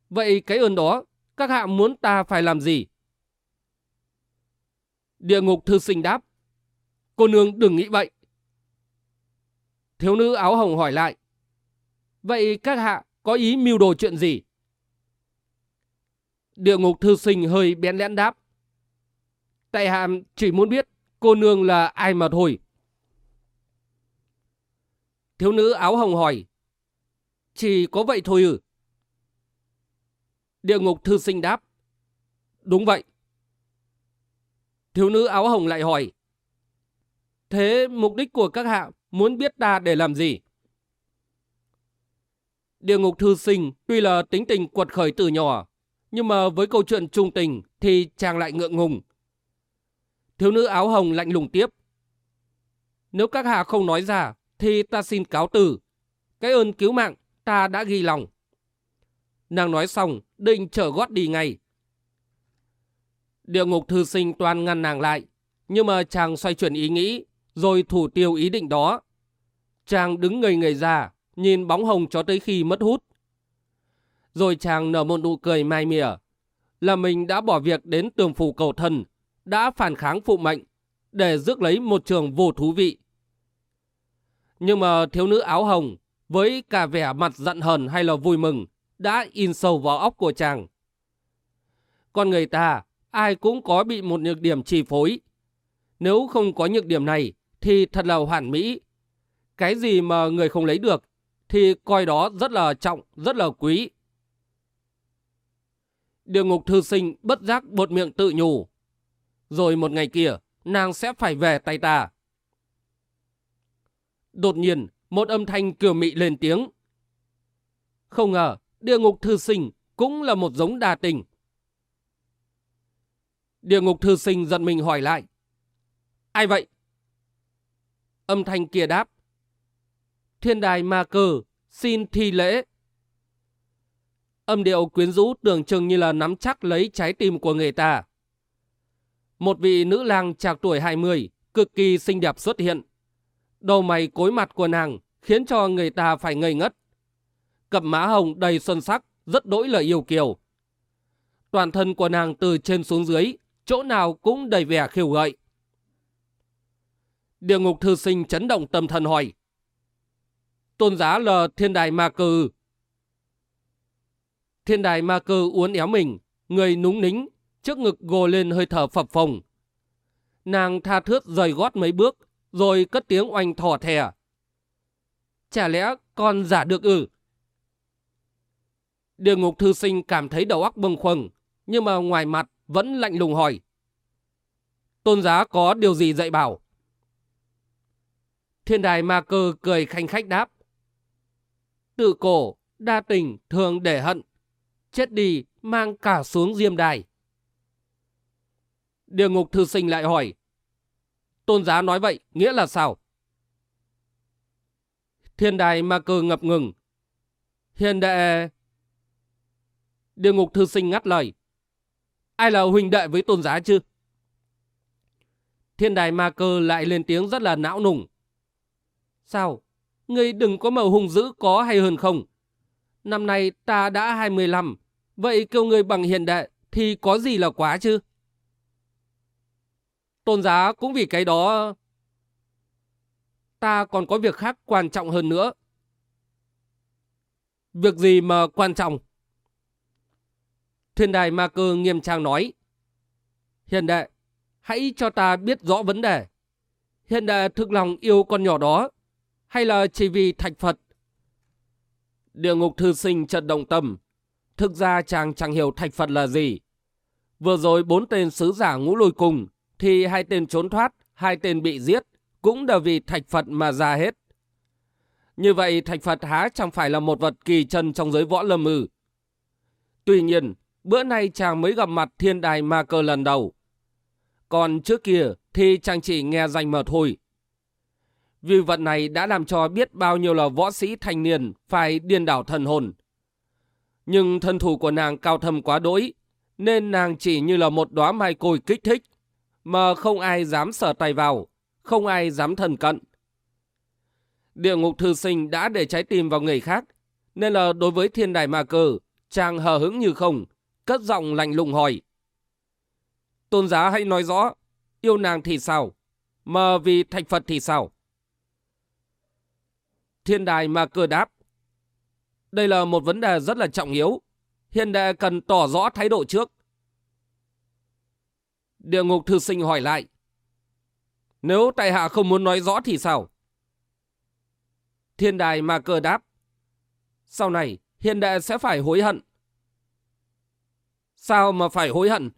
Vậy cái ơn đó, các hạ muốn ta phải làm gì? Địa ngục thư sinh đáp. Cô nương đừng nghĩ vậy. Thiếu nữ áo hồng hỏi lại. Vậy các hạ có ý mưu đồ chuyện gì? Địa ngục thư sinh hơi bén lẽn đáp. Tại hạ chỉ muốn biết cô nương là ai mà thôi. Thiếu nữ áo hồng hỏi. Chỉ có vậy thôi ư? Địa ngục thư sinh đáp. Đúng vậy. Thiếu nữ áo hồng lại hỏi. Thế mục đích của các hạ muốn biết ta để làm gì? Địa ngục thư sinh tuy là tính tình quật khởi từ nhỏ, nhưng mà với câu chuyện trung tình thì chàng lại ngượng ngùng. Thiếu nữ áo hồng lạnh lùng tiếp. Nếu các hạ không nói ra thì ta xin cáo từ. Cái ơn cứu mạng ta đã ghi lòng. Nàng nói xong định trở gót đi ngay. Địa ngục thư sinh toàn ngăn nàng lại. Nhưng mà chàng xoay chuyển ý nghĩ rồi thủ tiêu ý định đó. Chàng đứng ngây người ra nhìn bóng hồng cho tới khi mất hút. Rồi chàng nở một nụ cười mai mỉa, là mình đã bỏ việc đến tường phủ cầu thần, đã phản kháng phụ mệnh, để rước lấy một trường vô thú vị. Nhưng mà thiếu nữ áo hồng, với cả vẻ mặt giận hờn hay là vui mừng, đã in sâu vào óc của chàng. Con người ta, ai cũng có bị một nhược điểm chi phối. Nếu không có nhược điểm này, thì thật là hoàn mỹ. Cái gì mà người không lấy được, thì coi đó rất là trọng, rất là quý. Địa ngục thư sinh bất giác bột miệng tự nhủ. Rồi một ngày kia, nàng sẽ phải về tay ta. Đột nhiên, một âm thanh kiều mị lên tiếng. Không ngờ, địa ngục thư sinh cũng là một giống đa tình. Địa ngục thư sinh giận mình hỏi lại. Ai vậy? Âm thanh kia đáp thiên đài ma cờ, xin thi lễ. Âm điệu quyến rũ tưởng chừng như là nắm chắc lấy trái tim của người ta. Một vị nữ lang trạc tuổi 20, cực kỳ xinh đẹp xuất hiện. Đầu mày cối mặt của nàng khiến cho người ta phải ngây ngất. Cặp má hồng đầy xuân sắc, rất đỗi lời yêu kiều. Toàn thân của nàng từ trên xuống dưới, chỗ nào cũng đầy vẻ khiêu gợi. Địa ngục thư sinh chấn động tâm thần hỏi tôn giá là thiên đài ma cừ, Thiên đài ma cừ uốn éo mình, người núng nính, trước ngực gồ lên hơi thở phập phồng. Nàng tha thướt rời gót mấy bước, rồi cất tiếng oanh thỏ thè. Chả lẽ con giả được ư? Địa ngục thư sinh cảm thấy đầu óc bâng khuâng, nhưng mà ngoài mặt vẫn lạnh lùng hỏi. Tôn giá có điều gì dạy bảo? Thiên đài ma cơ cười khanh khách đáp. Tự cổ, đa tình, thường để hận. Chết đi, mang cả xuống diêm đài. Địa ngục thư sinh lại hỏi. Tôn giá nói vậy, nghĩa là sao? Thiên đài ma cơ ngập ngừng. Hiền đệ... Địa ngục thư sinh ngắt lời. Ai là huynh đệ với tôn giá chứ? Thiên đài ma cơ lại lên tiếng rất là não nùng. Sao? Ngươi đừng có màu hùng dữ có hay hơn không? Năm nay ta đã 25, vậy kêu ngươi bằng hiền đệ thì có gì là quá chứ? Tôn giá cũng vì cái đó... Ta còn có việc khác quan trọng hơn nữa. Việc gì mà quan trọng? Thiên đài ma cơ nghiêm trang nói. Hiền đệ, hãy cho ta biết rõ vấn đề. Hiền đệ thực lòng yêu con nhỏ đó, hay là chỉ vì thạch Phật? Địa ngục thư sinh chợt động tâm. Thực ra chàng chẳng hiểu thạch Phật là gì. Vừa rồi bốn tên sứ giả ngũ lôi cùng, thì hai tên trốn thoát, hai tên bị giết, cũng đều vì thạch Phật mà ra hết. Như vậy thạch Phật há chẳng phải là một vật kỳ chân trong giới võ lâm ư. Tuy nhiên, bữa nay chàng mới gặp mặt thiên đài ma cơ lần đầu. Còn trước kia thì chàng chỉ nghe danh mà thôi. Vì vật này đã làm cho biết bao nhiêu là võ sĩ thanh niên phải điên đảo thần hồn. Nhưng thân thủ của nàng cao thâm quá đỗi, nên nàng chỉ như là một đóa mai côi kích thích, mà không ai dám sờ tay vào, không ai dám thần cận. Địa ngục thư sinh đã để trái tim vào người khác, nên là đối với thiên đài ma cơ, chàng hờ hững như không, cất giọng lạnh lùng hỏi. Tôn giá hãy nói rõ, yêu nàng thì sao, mà vì thạch Phật thì sao? Thiên đài ma cơ đáp. Đây là một vấn đề rất là trọng yếu. hiện đệ cần tỏ rõ thái độ trước. Địa ngục thư sinh hỏi lại. Nếu tại hạ không muốn nói rõ thì sao? Thiên đài mà cơ đáp. Sau này, hiền đệ sẽ phải hối hận. Sao mà phải hối hận?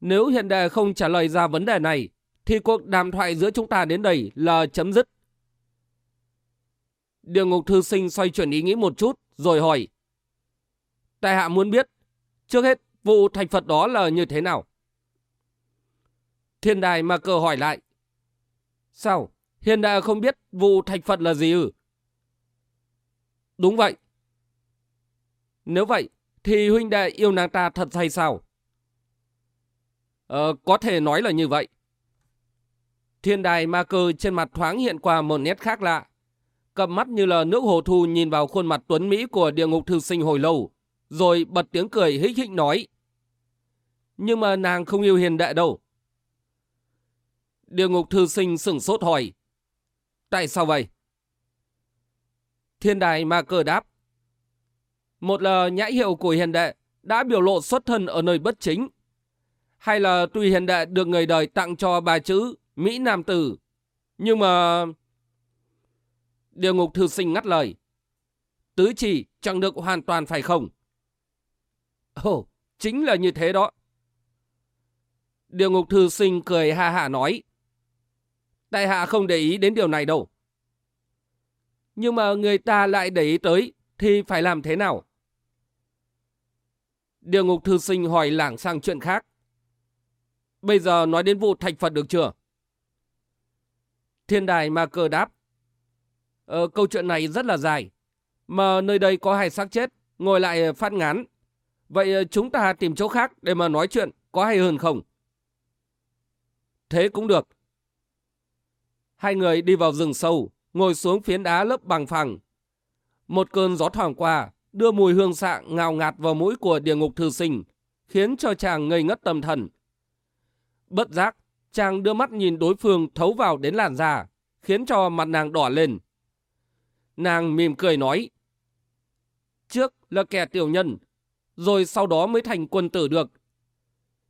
Nếu hiền đệ không trả lời ra vấn đề này, thì cuộc đàm thoại giữa chúng ta đến đây là chấm dứt. Địa ngục thư sinh xoay chuyển ý nghĩ một chút, rồi hỏi. Tại hạ muốn biết, trước hết vụ thành Phật đó là như thế nào? Thiên đài mà cờ hỏi lại. Sao? Hiền đà không biết vụ thành Phật là gì ư? Đúng vậy. Nếu vậy, thì huynh đệ yêu nàng ta thật hay sao? Ờ, có thể nói là như vậy. Thiên đài ma cơ trên mặt thoáng hiện qua một nét khác lạ cầm mắt như là nước hồ thu nhìn vào khuôn mặt tuấn Mỹ của địa ngục thư sinh hồi lâu, rồi bật tiếng cười hích hích nói. Nhưng mà nàng không yêu hiền đệ đâu. Địa ngục thư sinh sửng sốt hỏi. Tại sao vậy? Thiên đài ma cơ đáp. Một là nhãn hiệu của hiền đệ đã biểu lộ xuất thân ở nơi bất chính. Hay là tuy hiền đệ được người đời tặng cho ba chữ Mỹ Nam Tử. Nhưng mà... Địa ngục thư sinh ngắt lời. Tứ chỉ chẳng được hoàn toàn phải không? Ồ, chính là như thế đó điều ngục thư sinh cười ha hạ nói. Đại hạ không để ý đến điều này đâu. Nhưng mà người ta lại để ý tới thì phải làm thế nào? điều ngục thư sinh hỏi lảng sang chuyện khác. Bây giờ nói đến vụ thạch Phật được chưa? Thiên đài ma cơ đáp. Ờ, câu chuyện này rất là dài. Mà nơi đây có hai xác chết, ngồi lại phát ngán. Vậy chúng ta tìm chỗ khác để mà nói chuyện, có hay hơn không? Thế cũng được. Hai người đi vào rừng sâu, ngồi xuống phiến đá lớp bằng phẳng. Một cơn gió thoảng qua, đưa mùi hương xạ ngào ngạt vào mũi của địa ngục thư sinh, khiến cho chàng ngây ngất tâm thần. Bất giác, chàng đưa mắt nhìn đối phương thấu vào đến làn da, khiến cho mặt nàng đỏ lên. Nàng mỉm cười nói. Trước là kẻ tiểu nhân, rồi sau đó mới thành quân tử được.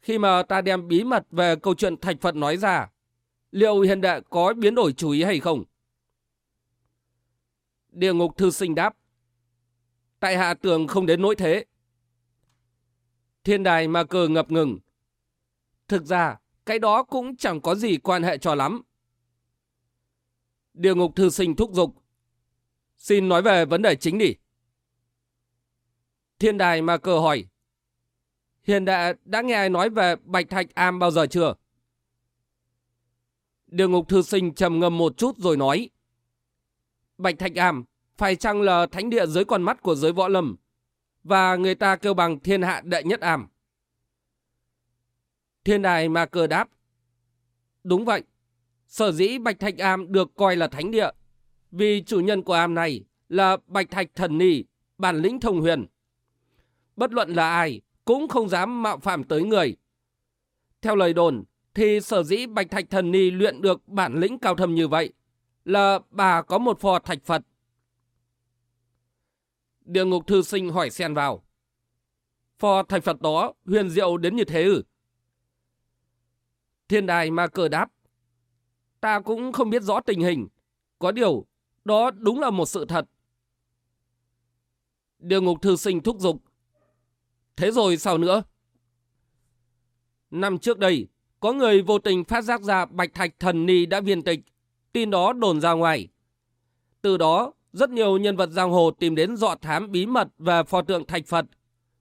Khi mà ta đem bí mật về câu chuyện thạch Phật nói ra, liệu hiền đệ có biến đổi chú ý hay không? Địa ngục thư sinh đáp. Tại hạ tường không đến nỗi thế. Thiên đài ma Cờ ngập ngừng. Thực ra, cái đó cũng chẳng có gì quan hệ cho lắm. Địa ngục thư sinh thúc giục. Xin nói về vấn đề chính đi. Thiên đài ma Cờ hỏi. Hiền đệ đã nghe ai nói về Bạch Thạch Am bao giờ chưa? Điều ngục thư sinh trầm ngâm một chút rồi nói. Bạch Thạch Am phải chăng là thánh địa dưới con mắt của giới võ lâm và người ta kêu bằng thiên hạ đệ nhất am. Thiên đài mà cờ đáp. Đúng vậy. Sở dĩ Bạch Thạch Am được coi là thánh địa vì chủ nhân của am này là Bạch Thạch Thần Nì, bản lĩnh thông huyền. Bất luận là ai cũng không dám mạo phạm tới người. Theo lời đồn thì sở dĩ Bạch Thạch Thần Ni luyện được bản lĩnh cao thâm như vậy là bà có một phò thạch Phật. Địa ngục thư sinh hỏi xen vào. Phò thạch Phật đó huyền diệu đến như thế ư? Thiên đài ma cờ đáp. Ta cũng không biết rõ tình hình. Có điều, đó đúng là một sự thật. Địa ngục thư sinh thúc giục. Thế rồi sao nữa? Năm trước đây, có người vô tình phát giác ra Bạch Thạch Thần Ni đã viên tịch. Tin đó đồn ra ngoài. Từ đó, rất nhiều nhân vật giang hồ tìm đến dọ thám bí mật về pho tượng Thạch Phật,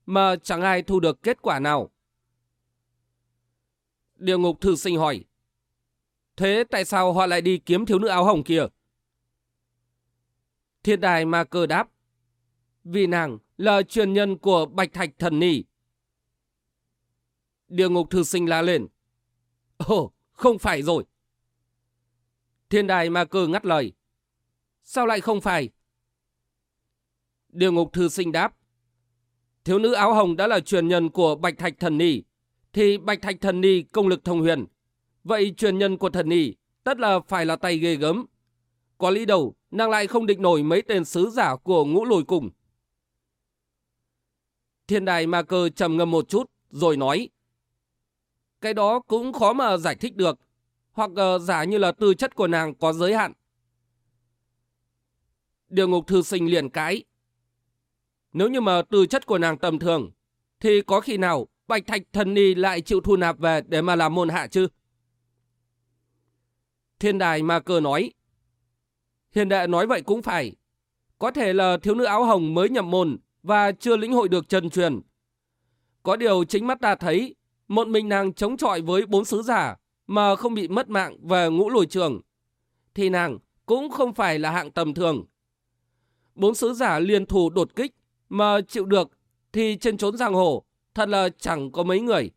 mà chẳng ai thu được kết quả nào. điều ngục thư sinh hỏi. Thế tại sao họ lại đi kiếm thiếu nữ áo hồng kia? Thiên đài ma cơ đáp. Vì nàng là truyền nhân của Bạch Thạch Thần Ni. Địa ngục thư sinh la lên. Ồ, không phải rồi. Thiên đài ma cơ ngắt lời. Sao lại không phải? Địa ngục thư sinh đáp. Thiếu nữ áo hồng đã là truyền nhân của Bạch Thạch Thần Ni, thì Bạch Thạch Thần Ni công lực thông huyền. Vậy truyền nhân của Thần Ni tất là phải là tay ghê gớm. Có lý đầu, nàng lại không định nổi mấy tên sứ giả của ngũ lùi cùng. Thiên đài ma cơ trầm ngâm một chút, rồi nói. Cái đó cũng khó mà giải thích được, hoặc uh, giả như là tư chất của nàng có giới hạn. Địa ngục thư sinh liền cãi. Nếu như mà tư chất của nàng tầm thường, thì có khi nào Bạch Thạch Thần Ni lại chịu thu nạp về để mà làm môn hạ chứ? Thiên đài ma cơ nói. Hiền đệ nói vậy cũng phải. Có thể là thiếu nữ áo hồng mới nhập môn và chưa lĩnh hội được chân truyền. Có điều chính mắt ta thấy, một mình nàng chống chọi với bốn sứ giả mà không bị mất mạng về ngũ lùi trường. Thì nàng cũng không phải là hạng tầm thường. Bốn sứ giả liên thủ đột kích mà chịu được thì trên trốn giang hồ thật là chẳng có mấy người.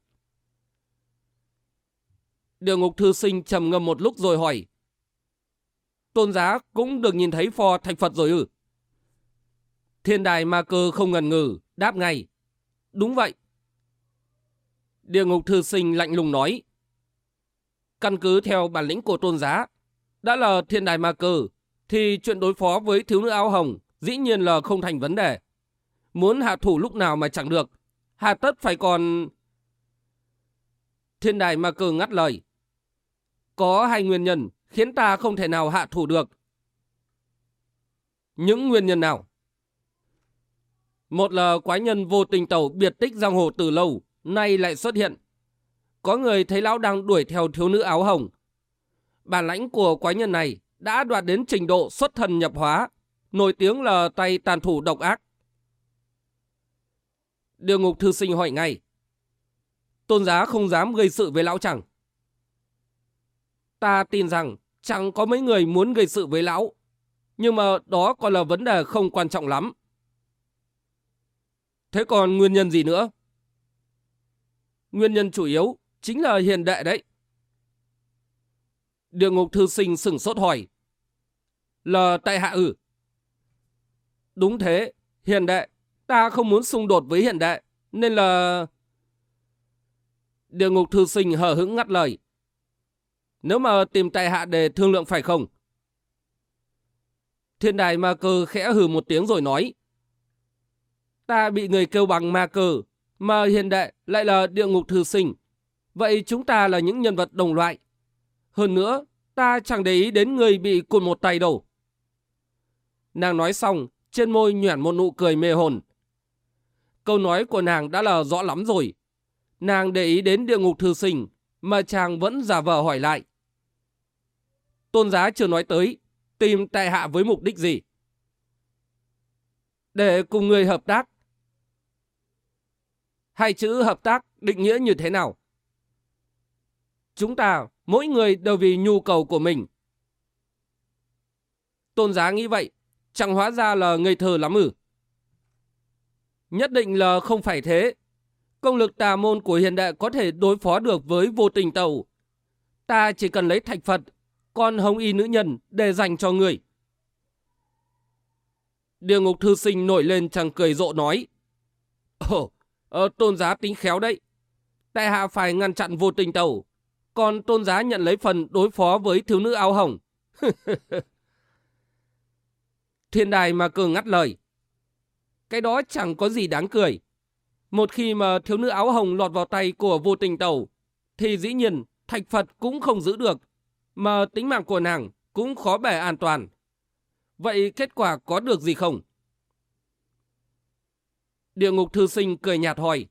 Điều ngục thư sinh trầm ngâm một lúc rồi hỏi. Tôn giá cũng được nhìn thấy phò thạch Phật rồi ư? Thiên đài ma cơ không ngần ngừ, đáp ngay. Đúng vậy. Địa ngục thư sinh lạnh lùng nói. Căn cứ theo bản lĩnh của tôn giá, đã là thiên đài ma cơ, thì chuyện đối phó với thiếu nữ áo hồng dĩ nhiên là không thành vấn đề. Muốn hạ thủ lúc nào mà chẳng được, hà tất phải còn... Thiên đài ma cơ ngắt lời. Có hai nguyên nhân khiến ta không thể nào hạ thủ được. Những nguyên nhân nào? Một là quái nhân vô tình tàu biệt tích giang hồ từ lâu, nay lại xuất hiện. Có người thấy lão đang đuổi theo thiếu nữ áo hồng. Bản lãnh của quái nhân này đã đoạt đến trình độ xuất thần nhập hóa, nổi tiếng là tay tàn thủ độc ác. Điều ngục thư sinh hỏi ngay. Tôn giá không dám gây sự với lão chẳng. Ta tin rằng chẳng có mấy người muốn gây sự với lão. Nhưng mà đó còn là vấn đề không quan trọng lắm. Thế còn nguyên nhân gì nữa? Nguyên nhân chủ yếu chính là hiền đệ đấy. Địa ngục thư sinh sửng sốt hỏi. Là tại hạ ử. Đúng thế, hiền đệ. Ta không muốn xung đột với hiền đệ. Nên là... Địa ngục thư sinh hờ hững ngắt lời. Nếu mà tìm tại hạ để thương lượng phải không? Thiên đài ma cơ khẽ hừ một tiếng rồi nói. Ta bị người kêu bằng ma cờ, mà hiền đệ lại là địa ngục thư sinh. Vậy chúng ta là những nhân vật đồng loại. Hơn nữa, ta chẳng để ý đến người bị cụt một tay đâu. Nàng nói xong, trên môi nhoẻn một nụ cười mê hồn. Câu nói của nàng đã là rõ lắm rồi. Nàng để ý đến địa ngục thư sinh, mà chàng vẫn giả vờ hỏi lại. Tôn giá chưa nói tới, tìm tại hạ với mục đích gì? Để cùng người hợp tác. Hai chữ hợp tác định nghĩa như thế nào? Chúng ta, mỗi người đều vì nhu cầu của mình. Tôn giá nghĩ vậy, chẳng hóa ra là ngây thơ lắm ư. Nhất định là không phải thế. Công lực tà môn của hiện đại có thể đối phó được với vô tình tàu. Ta chỉ cần lấy thạch Phật, con hồng y nữ nhân để dành cho người. Địa ngục thư sinh nổi lên chẳng cười rộ nói. Ồ, ờ, tôn giá tính khéo đấy. Tại hạ phải ngăn chặn vô tình tàu. Còn tôn giá nhận lấy phần đối phó với thiếu nữ áo hồng. Thiên đài mà cường ngắt lời. Cái đó chẳng có gì đáng cười. Một khi mà thiếu nữ áo hồng lọt vào tay của vô tình tàu, thì dĩ nhiên thạch Phật cũng không giữ được, mà tính mạng của nàng cũng khó bẻ an toàn. Vậy kết quả có được gì không? Địa ngục thư sinh cười nhạt hỏi.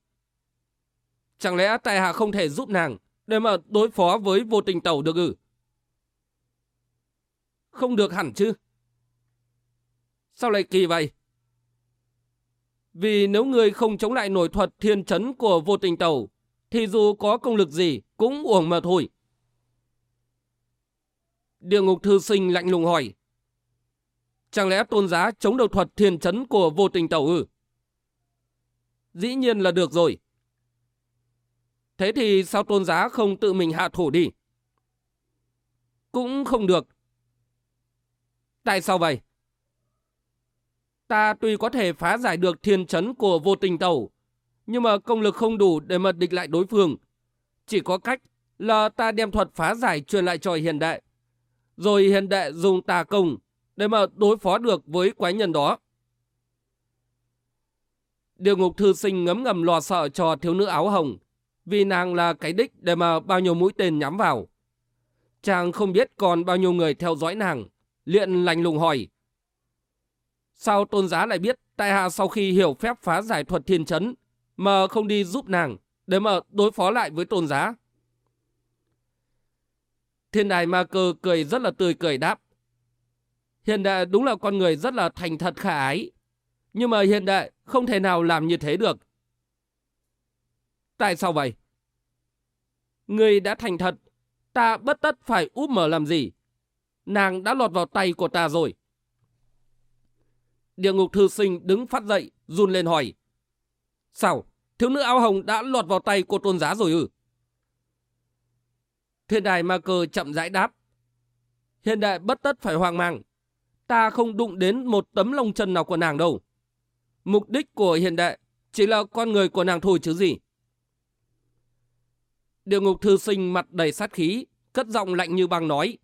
Chẳng lẽ tại hạ không thể giúp nàng để mà đối phó với vô tình tẩu được ư? Không được hẳn chứ. Sao lại kỳ vậy? Vì nếu người không chống lại nổi thuật thiên chấn của vô tình tẩu thì dù có công lực gì cũng uổng mà thôi. Địa ngục thư sinh lạnh lùng hỏi. Chẳng lẽ tôn giá chống đầu thuật thiên chấn của vô tình tẩu ư? Dĩ nhiên là được rồi. Thế thì sao tôn giá không tự mình hạ thủ đi? Cũng không được. Tại sao vậy? Ta tuy có thể phá giải được thiên chấn của vô tình tàu, nhưng mà công lực không đủ để mà địch lại đối phương. Chỉ có cách là ta đem thuật phá giải truyền lại cho hiền đệ. Rồi hiền đệ dùng tà công để mà đối phó được với quái nhân đó điều ngục thư sinh ngấm ngầm lo sợ cho thiếu nữ áo hồng, vì nàng là cái đích để mà bao nhiêu mũi tên nhắm vào. Chàng không biết còn bao nhiêu người theo dõi nàng, liền lành lùng hỏi. Sao tôn giá lại biết tại hạ sau khi hiểu phép phá giải thuật thiên chấn mà không đi giúp nàng để mà đối phó lại với tôn giá? Thiên đài ma cơ cười rất là tươi cười đáp. Hiện đại đúng là con người rất là thành thật khả ái. Nhưng mà hiện đại không thể nào làm như thế được. Tại sao vậy? Người đã thành thật, ta bất tất phải úp mở làm gì. Nàng đã lọt vào tay của ta rồi. Địa ngục thư sinh đứng phát dậy, run lên hỏi. Sao? Thiếu nữ áo hồng đã lọt vào tay của tôn giá rồi ư? Thiên đài ma cơ chậm rãi đáp. Hiện đại bất tất phải hoang mang. Ta không đụng đến một tấm lông chân nào của nàng đâu. Mục đích của hiện đại chỉ là con người của nàng thôi chứ gì. Địa ngục thư sinh mặt đầy sát khí, cất giọng lạnh như băng nói.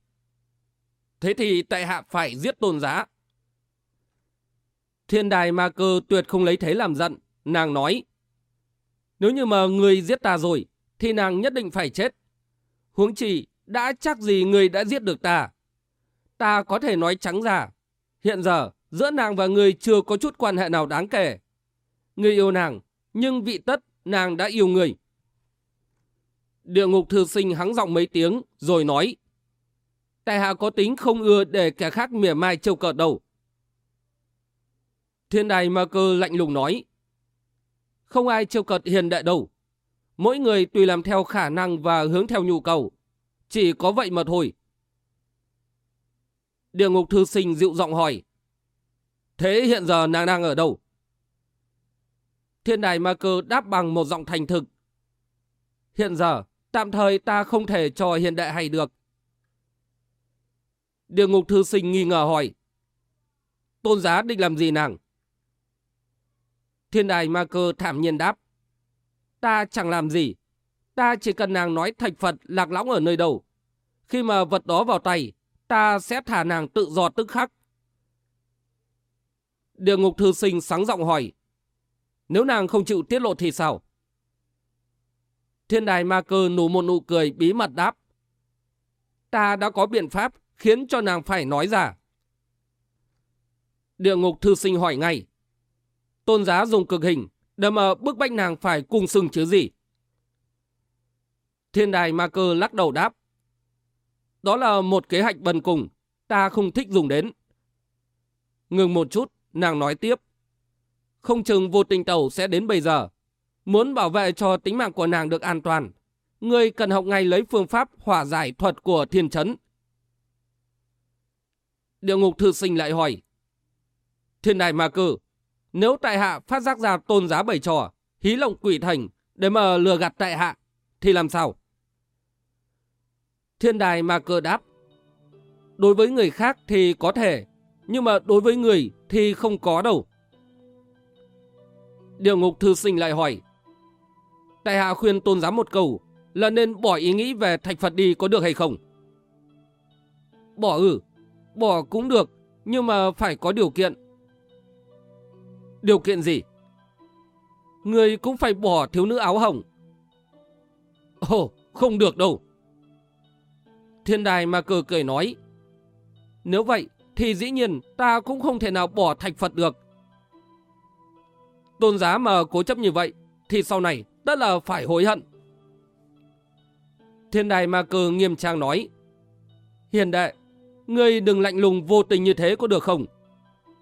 Thế thì tại hạ phải giết tôn giá. Thiên đài ma cơ tuyệt không lấy thế làm giận. Nàng nói, nếu như mà người giết ta rồi, thì nàng nhất định phải chết. Huống chỉ, đã chắc gì người đã giết được ta. Ta có thể nói trắng ra, hiện giờ giữa nàng và người chưa có chút quan hệ nào đáng kể. Người yêu nàng, nhưng vị tất nàng đã yêu người. Địa ngục thư sinh hắng giọng mấy tiếng, rồi nói, Tài hạ có tính không ưa để kẻ khác mỉa mai trêu cợt đầu. Thiên đài ma cơ lạnh lùng nói. Không ai trêu cợt hiền đệ đâu. Mỗi người tùy làm theo khả năng và hướng theo nhu cầu. Chỉ có vậy mà thôi. Địa ngục thư sinh dịu giọng hỏi. Thế hiện giờ nàng đang ở đâu? Thiên đài ma cơ đáp bằng một giọng thành thực. Hiện giờ, tạm thời ta không thể cho hiện đại hay được. Địa ngục thư sinh nghi ngờ hỏi. Tôn giá định làm gì nàng? Thiên đài ma cơ thảm nhiên đáp. Ta chẳng làm gì. Ta chỉ cần nàng nói thạch Phật lạc lõng ở nơi đâu. Khi mà vật đó vào tay, ta sẽ thả nàng tự do tức khắc. Địa ngục thư sinh sáng giọng hỏi. Nếu nàng không chịu tiết lộ thì sao? Thiên đài ma cơ nụ một nụ cười bí mật đáp. Ta đã có biện pháp khiến cho nàng phải nói ra. Địa ngục thư sinh hỏi ngay. Tôn giá dùng cực hình để mà bức bách nàng phải cung sừng chứ gì. Thiên đài ma cơ lắc đầu đáp. Đó là một kế hoạch bần cùng, ta không thích dùng đến. Ngừng một chút, nàng nói tiếp. Không chừng vô tình tàu sẽ đến bây giờ. Muốn bảo vệ cho tính mạng của nàng được an toàn, ngươi cần học ngay lấy phương pháp hỏa giải thuật của thiên chấn. Địa ngục thư sinh lại hỏi. Thiên đài ma cử, nếu tại hạ phát giác ra tôn giá bày trò, hí lộng quỷ thành để mà lừa gạt tại hạ, thì làm sao? Thiên đài ma cơ đáp. Đối với người khác thì có thể, nhưng mà đối với người thì không có đâu. Điều ngục thư sinh lại hỏi. Tại hạ khuyên tôn giám một câu là nên bỏ ý nghĩ về thạch Phật đi có được hay không? Bỏ ư, bỏ cũng được, nhưng mà phải có điều kiện. Điều kiện gì? Người cũng phải bỏ thiếu nữ áo hồng. Ồ, không được đâu. Thiên đài mà cờ cười nói. Nếu vậy, thì dĩ nhiên ta cũng không thể nào bỏ thạch Phật được. Tôn giá mà cố chấp như vậy, thì sau này tất là phải hối hận. Thiên đài ma cơ nghiêm trang nói. Hiền đệ, ngươi đừng lạnh lùng vô tình như thế có được không?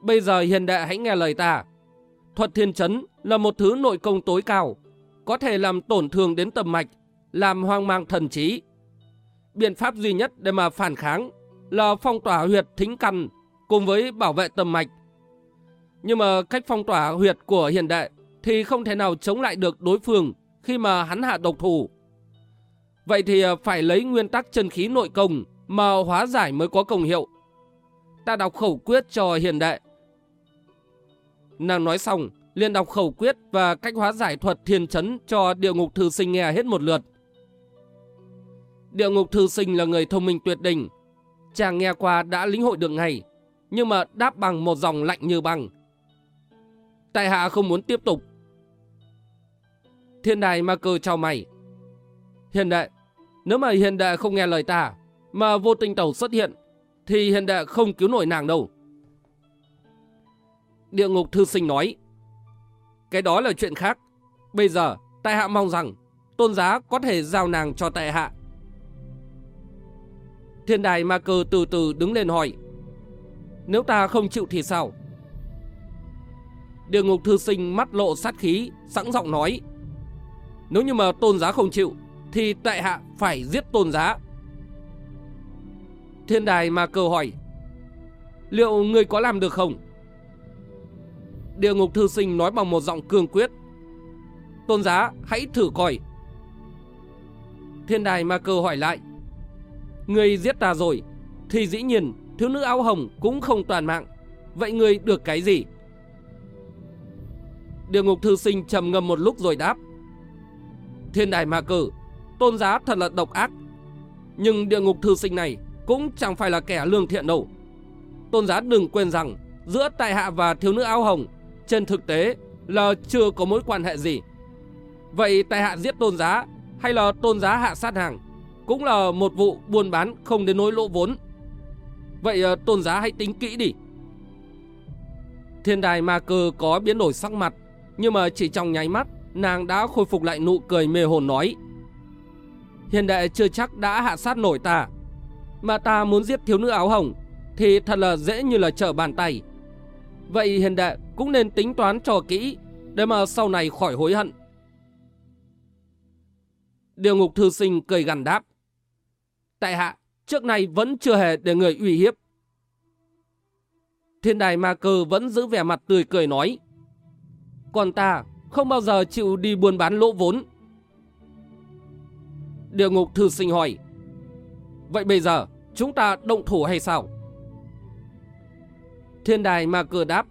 Bây giờ hiền đệ hãy nghe lời ta. Thuật thiên chấn là một thứ nội công tối cao, có thể làm tổn thương đến tầm mạch, làm hoang mang thần trí. Biện pháp duy nhất để mà phản kháng là phong tỏa huyệt thính căn cùng với bảo vệ tầm mạch. Nhưng mà cách phong tỏa huyệt của hiện đại thì không thể nào chống lại được đối phương khi mà hắn hạ độc thủ. Vậy thì à, phải lấy nguyên tắc chân khí nội công mà hóa giải mới có công hiệu. Ta đọc khẩu quyết cho hiền đệ. Nàng nói xong, liền đọc khẩu quyết và cách hóa giải thuật thiên chấn cho địa ngục thư sinh nghe hết một lượt. Địa ngục thư sinh là người thông minh tuyệt đỉnh. Chàng nghe qua đã lĩnh hội được ngay, nhưng mà đáp bằng một dòng lạnh như băng. Tại hạ không muốn tiếp tục. Thiên đài ma cơ chào mày. Hiền đệ, nếu mà hiền đệ không nghe lời ta, mà vô tình tẩu xuất hiện, thì hiền đệ không cứu nổi nàng đâu. Địa ngục thư sinh nói, cái đó là chuyện khác. Bây giờ, tại hạ mong rằng, tôn giá có thể giao nàng cho tại hạ. Thiên đài ma cơ từ từ đứng lên hỏi, nếu ta không chịu thì sao? Địa ngục thư sinh mắt lộ sát khí, sẵn giọng nói, nếu như mà tôn giá không chịu, thì tại hạ phải giết tôn giá. Thiên đài ma cơ hỏi, liệu người có làm được không? Địa ngục thư sinh nói bằng một giọng cương quyết. Tôn giá, hãy thử coi. Thiên đài ma cơ hỏi lại. Người giết ta rồi, thì dĩ nhiên thiếu nữ áo hồng cũng không toàn mạng. Vậy người được cái gì? Địa ngục thư sinh trầm ngâm một lúc rồi đáp. Thiên đài ma cử tôn giá thật là độc ác. Nhưng địa ngục thư sinh này cũng chẳng phải là kẻ lương thiện đâu. Tôn giá đừng quên rằng giữa tại hạ và thiếu nữ áo hồng trên thực tế là chưa có mối quan hệ gì. Vậy tại hạ giết tôn giá hay là tôn giá hạ sát hàng cũng là một vụ buôn bán không đến nỗi lỗ vốn. Vậy ờ, tôn giá hãy tính kỹ đi. Thiên đài ma cơ có biến đổi sắc mặt, nhưng mà chỉ trong nháy mắt, nàng đã khôi phục lại nụ cười mê hồn nói. Hiền đệ chưa chắc đã hạ sát nổi ta. Mà ta muốn giết thiếu nữ áo hồng thì thật là dễ như là trở bàn tay. Vậy hiền đệ cũng nên tính toán cho kỹ để mà sau này khỏi hối hận. Điều ngục thư sinh cười gằn đáp. Tại hạ, trước nay vẫn chưa hề để người uy hiếp. Thiên đài ma cơ vẫn giữ vẻ mặt tươi cười nói. Còn ta không bao giờ chịu đi buôn bán lỗ vốn. Địa ngục thư sinh hỏi. Vậy bây giờ chúng ta động thủ hay sao? Thiên đài ma cơ đáp.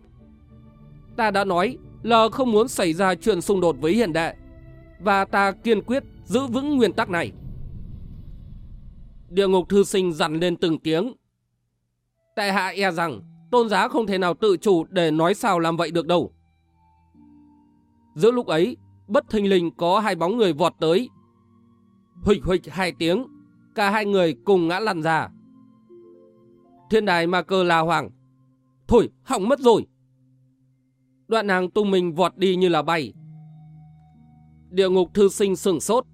Ta đã nói là không muốn xảy ra chuyện xung đột với hiền đệ. Và ta kiên quyết giữ vững nguyên tắc này. Địa ngục thư sinh dặn lên từng tiếng. Tại hạ e rằng tôn giá không thể nào tự chủ để nói sao làm vậy được đâu. Giữa lúc ấy, bất thình lình có hai bóng người vọt tới. Huỵch huỵch hai tiếng, cả hai người cùng ngã lăn ra. Thiên đài ma cơ la hoàng. thôi, hỏng mất rồi. Đoạn nàng tung mình vọt đi như là bay. Địa ngục thư sinh sửng sốt.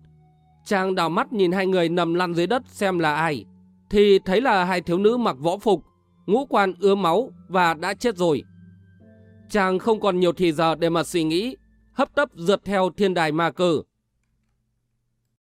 Chàng đào mắt nhìn hai người nằm lăn dưới đất xem là ai. Thì thấy là hai thiếu nữ mặc võ phục, ngũ quan ứa máu và đã chết rồi. Chàng không còn nhiều thì giờ để mà suy nghĩ, hấp tấp rượt theo thiên đài ma cơ.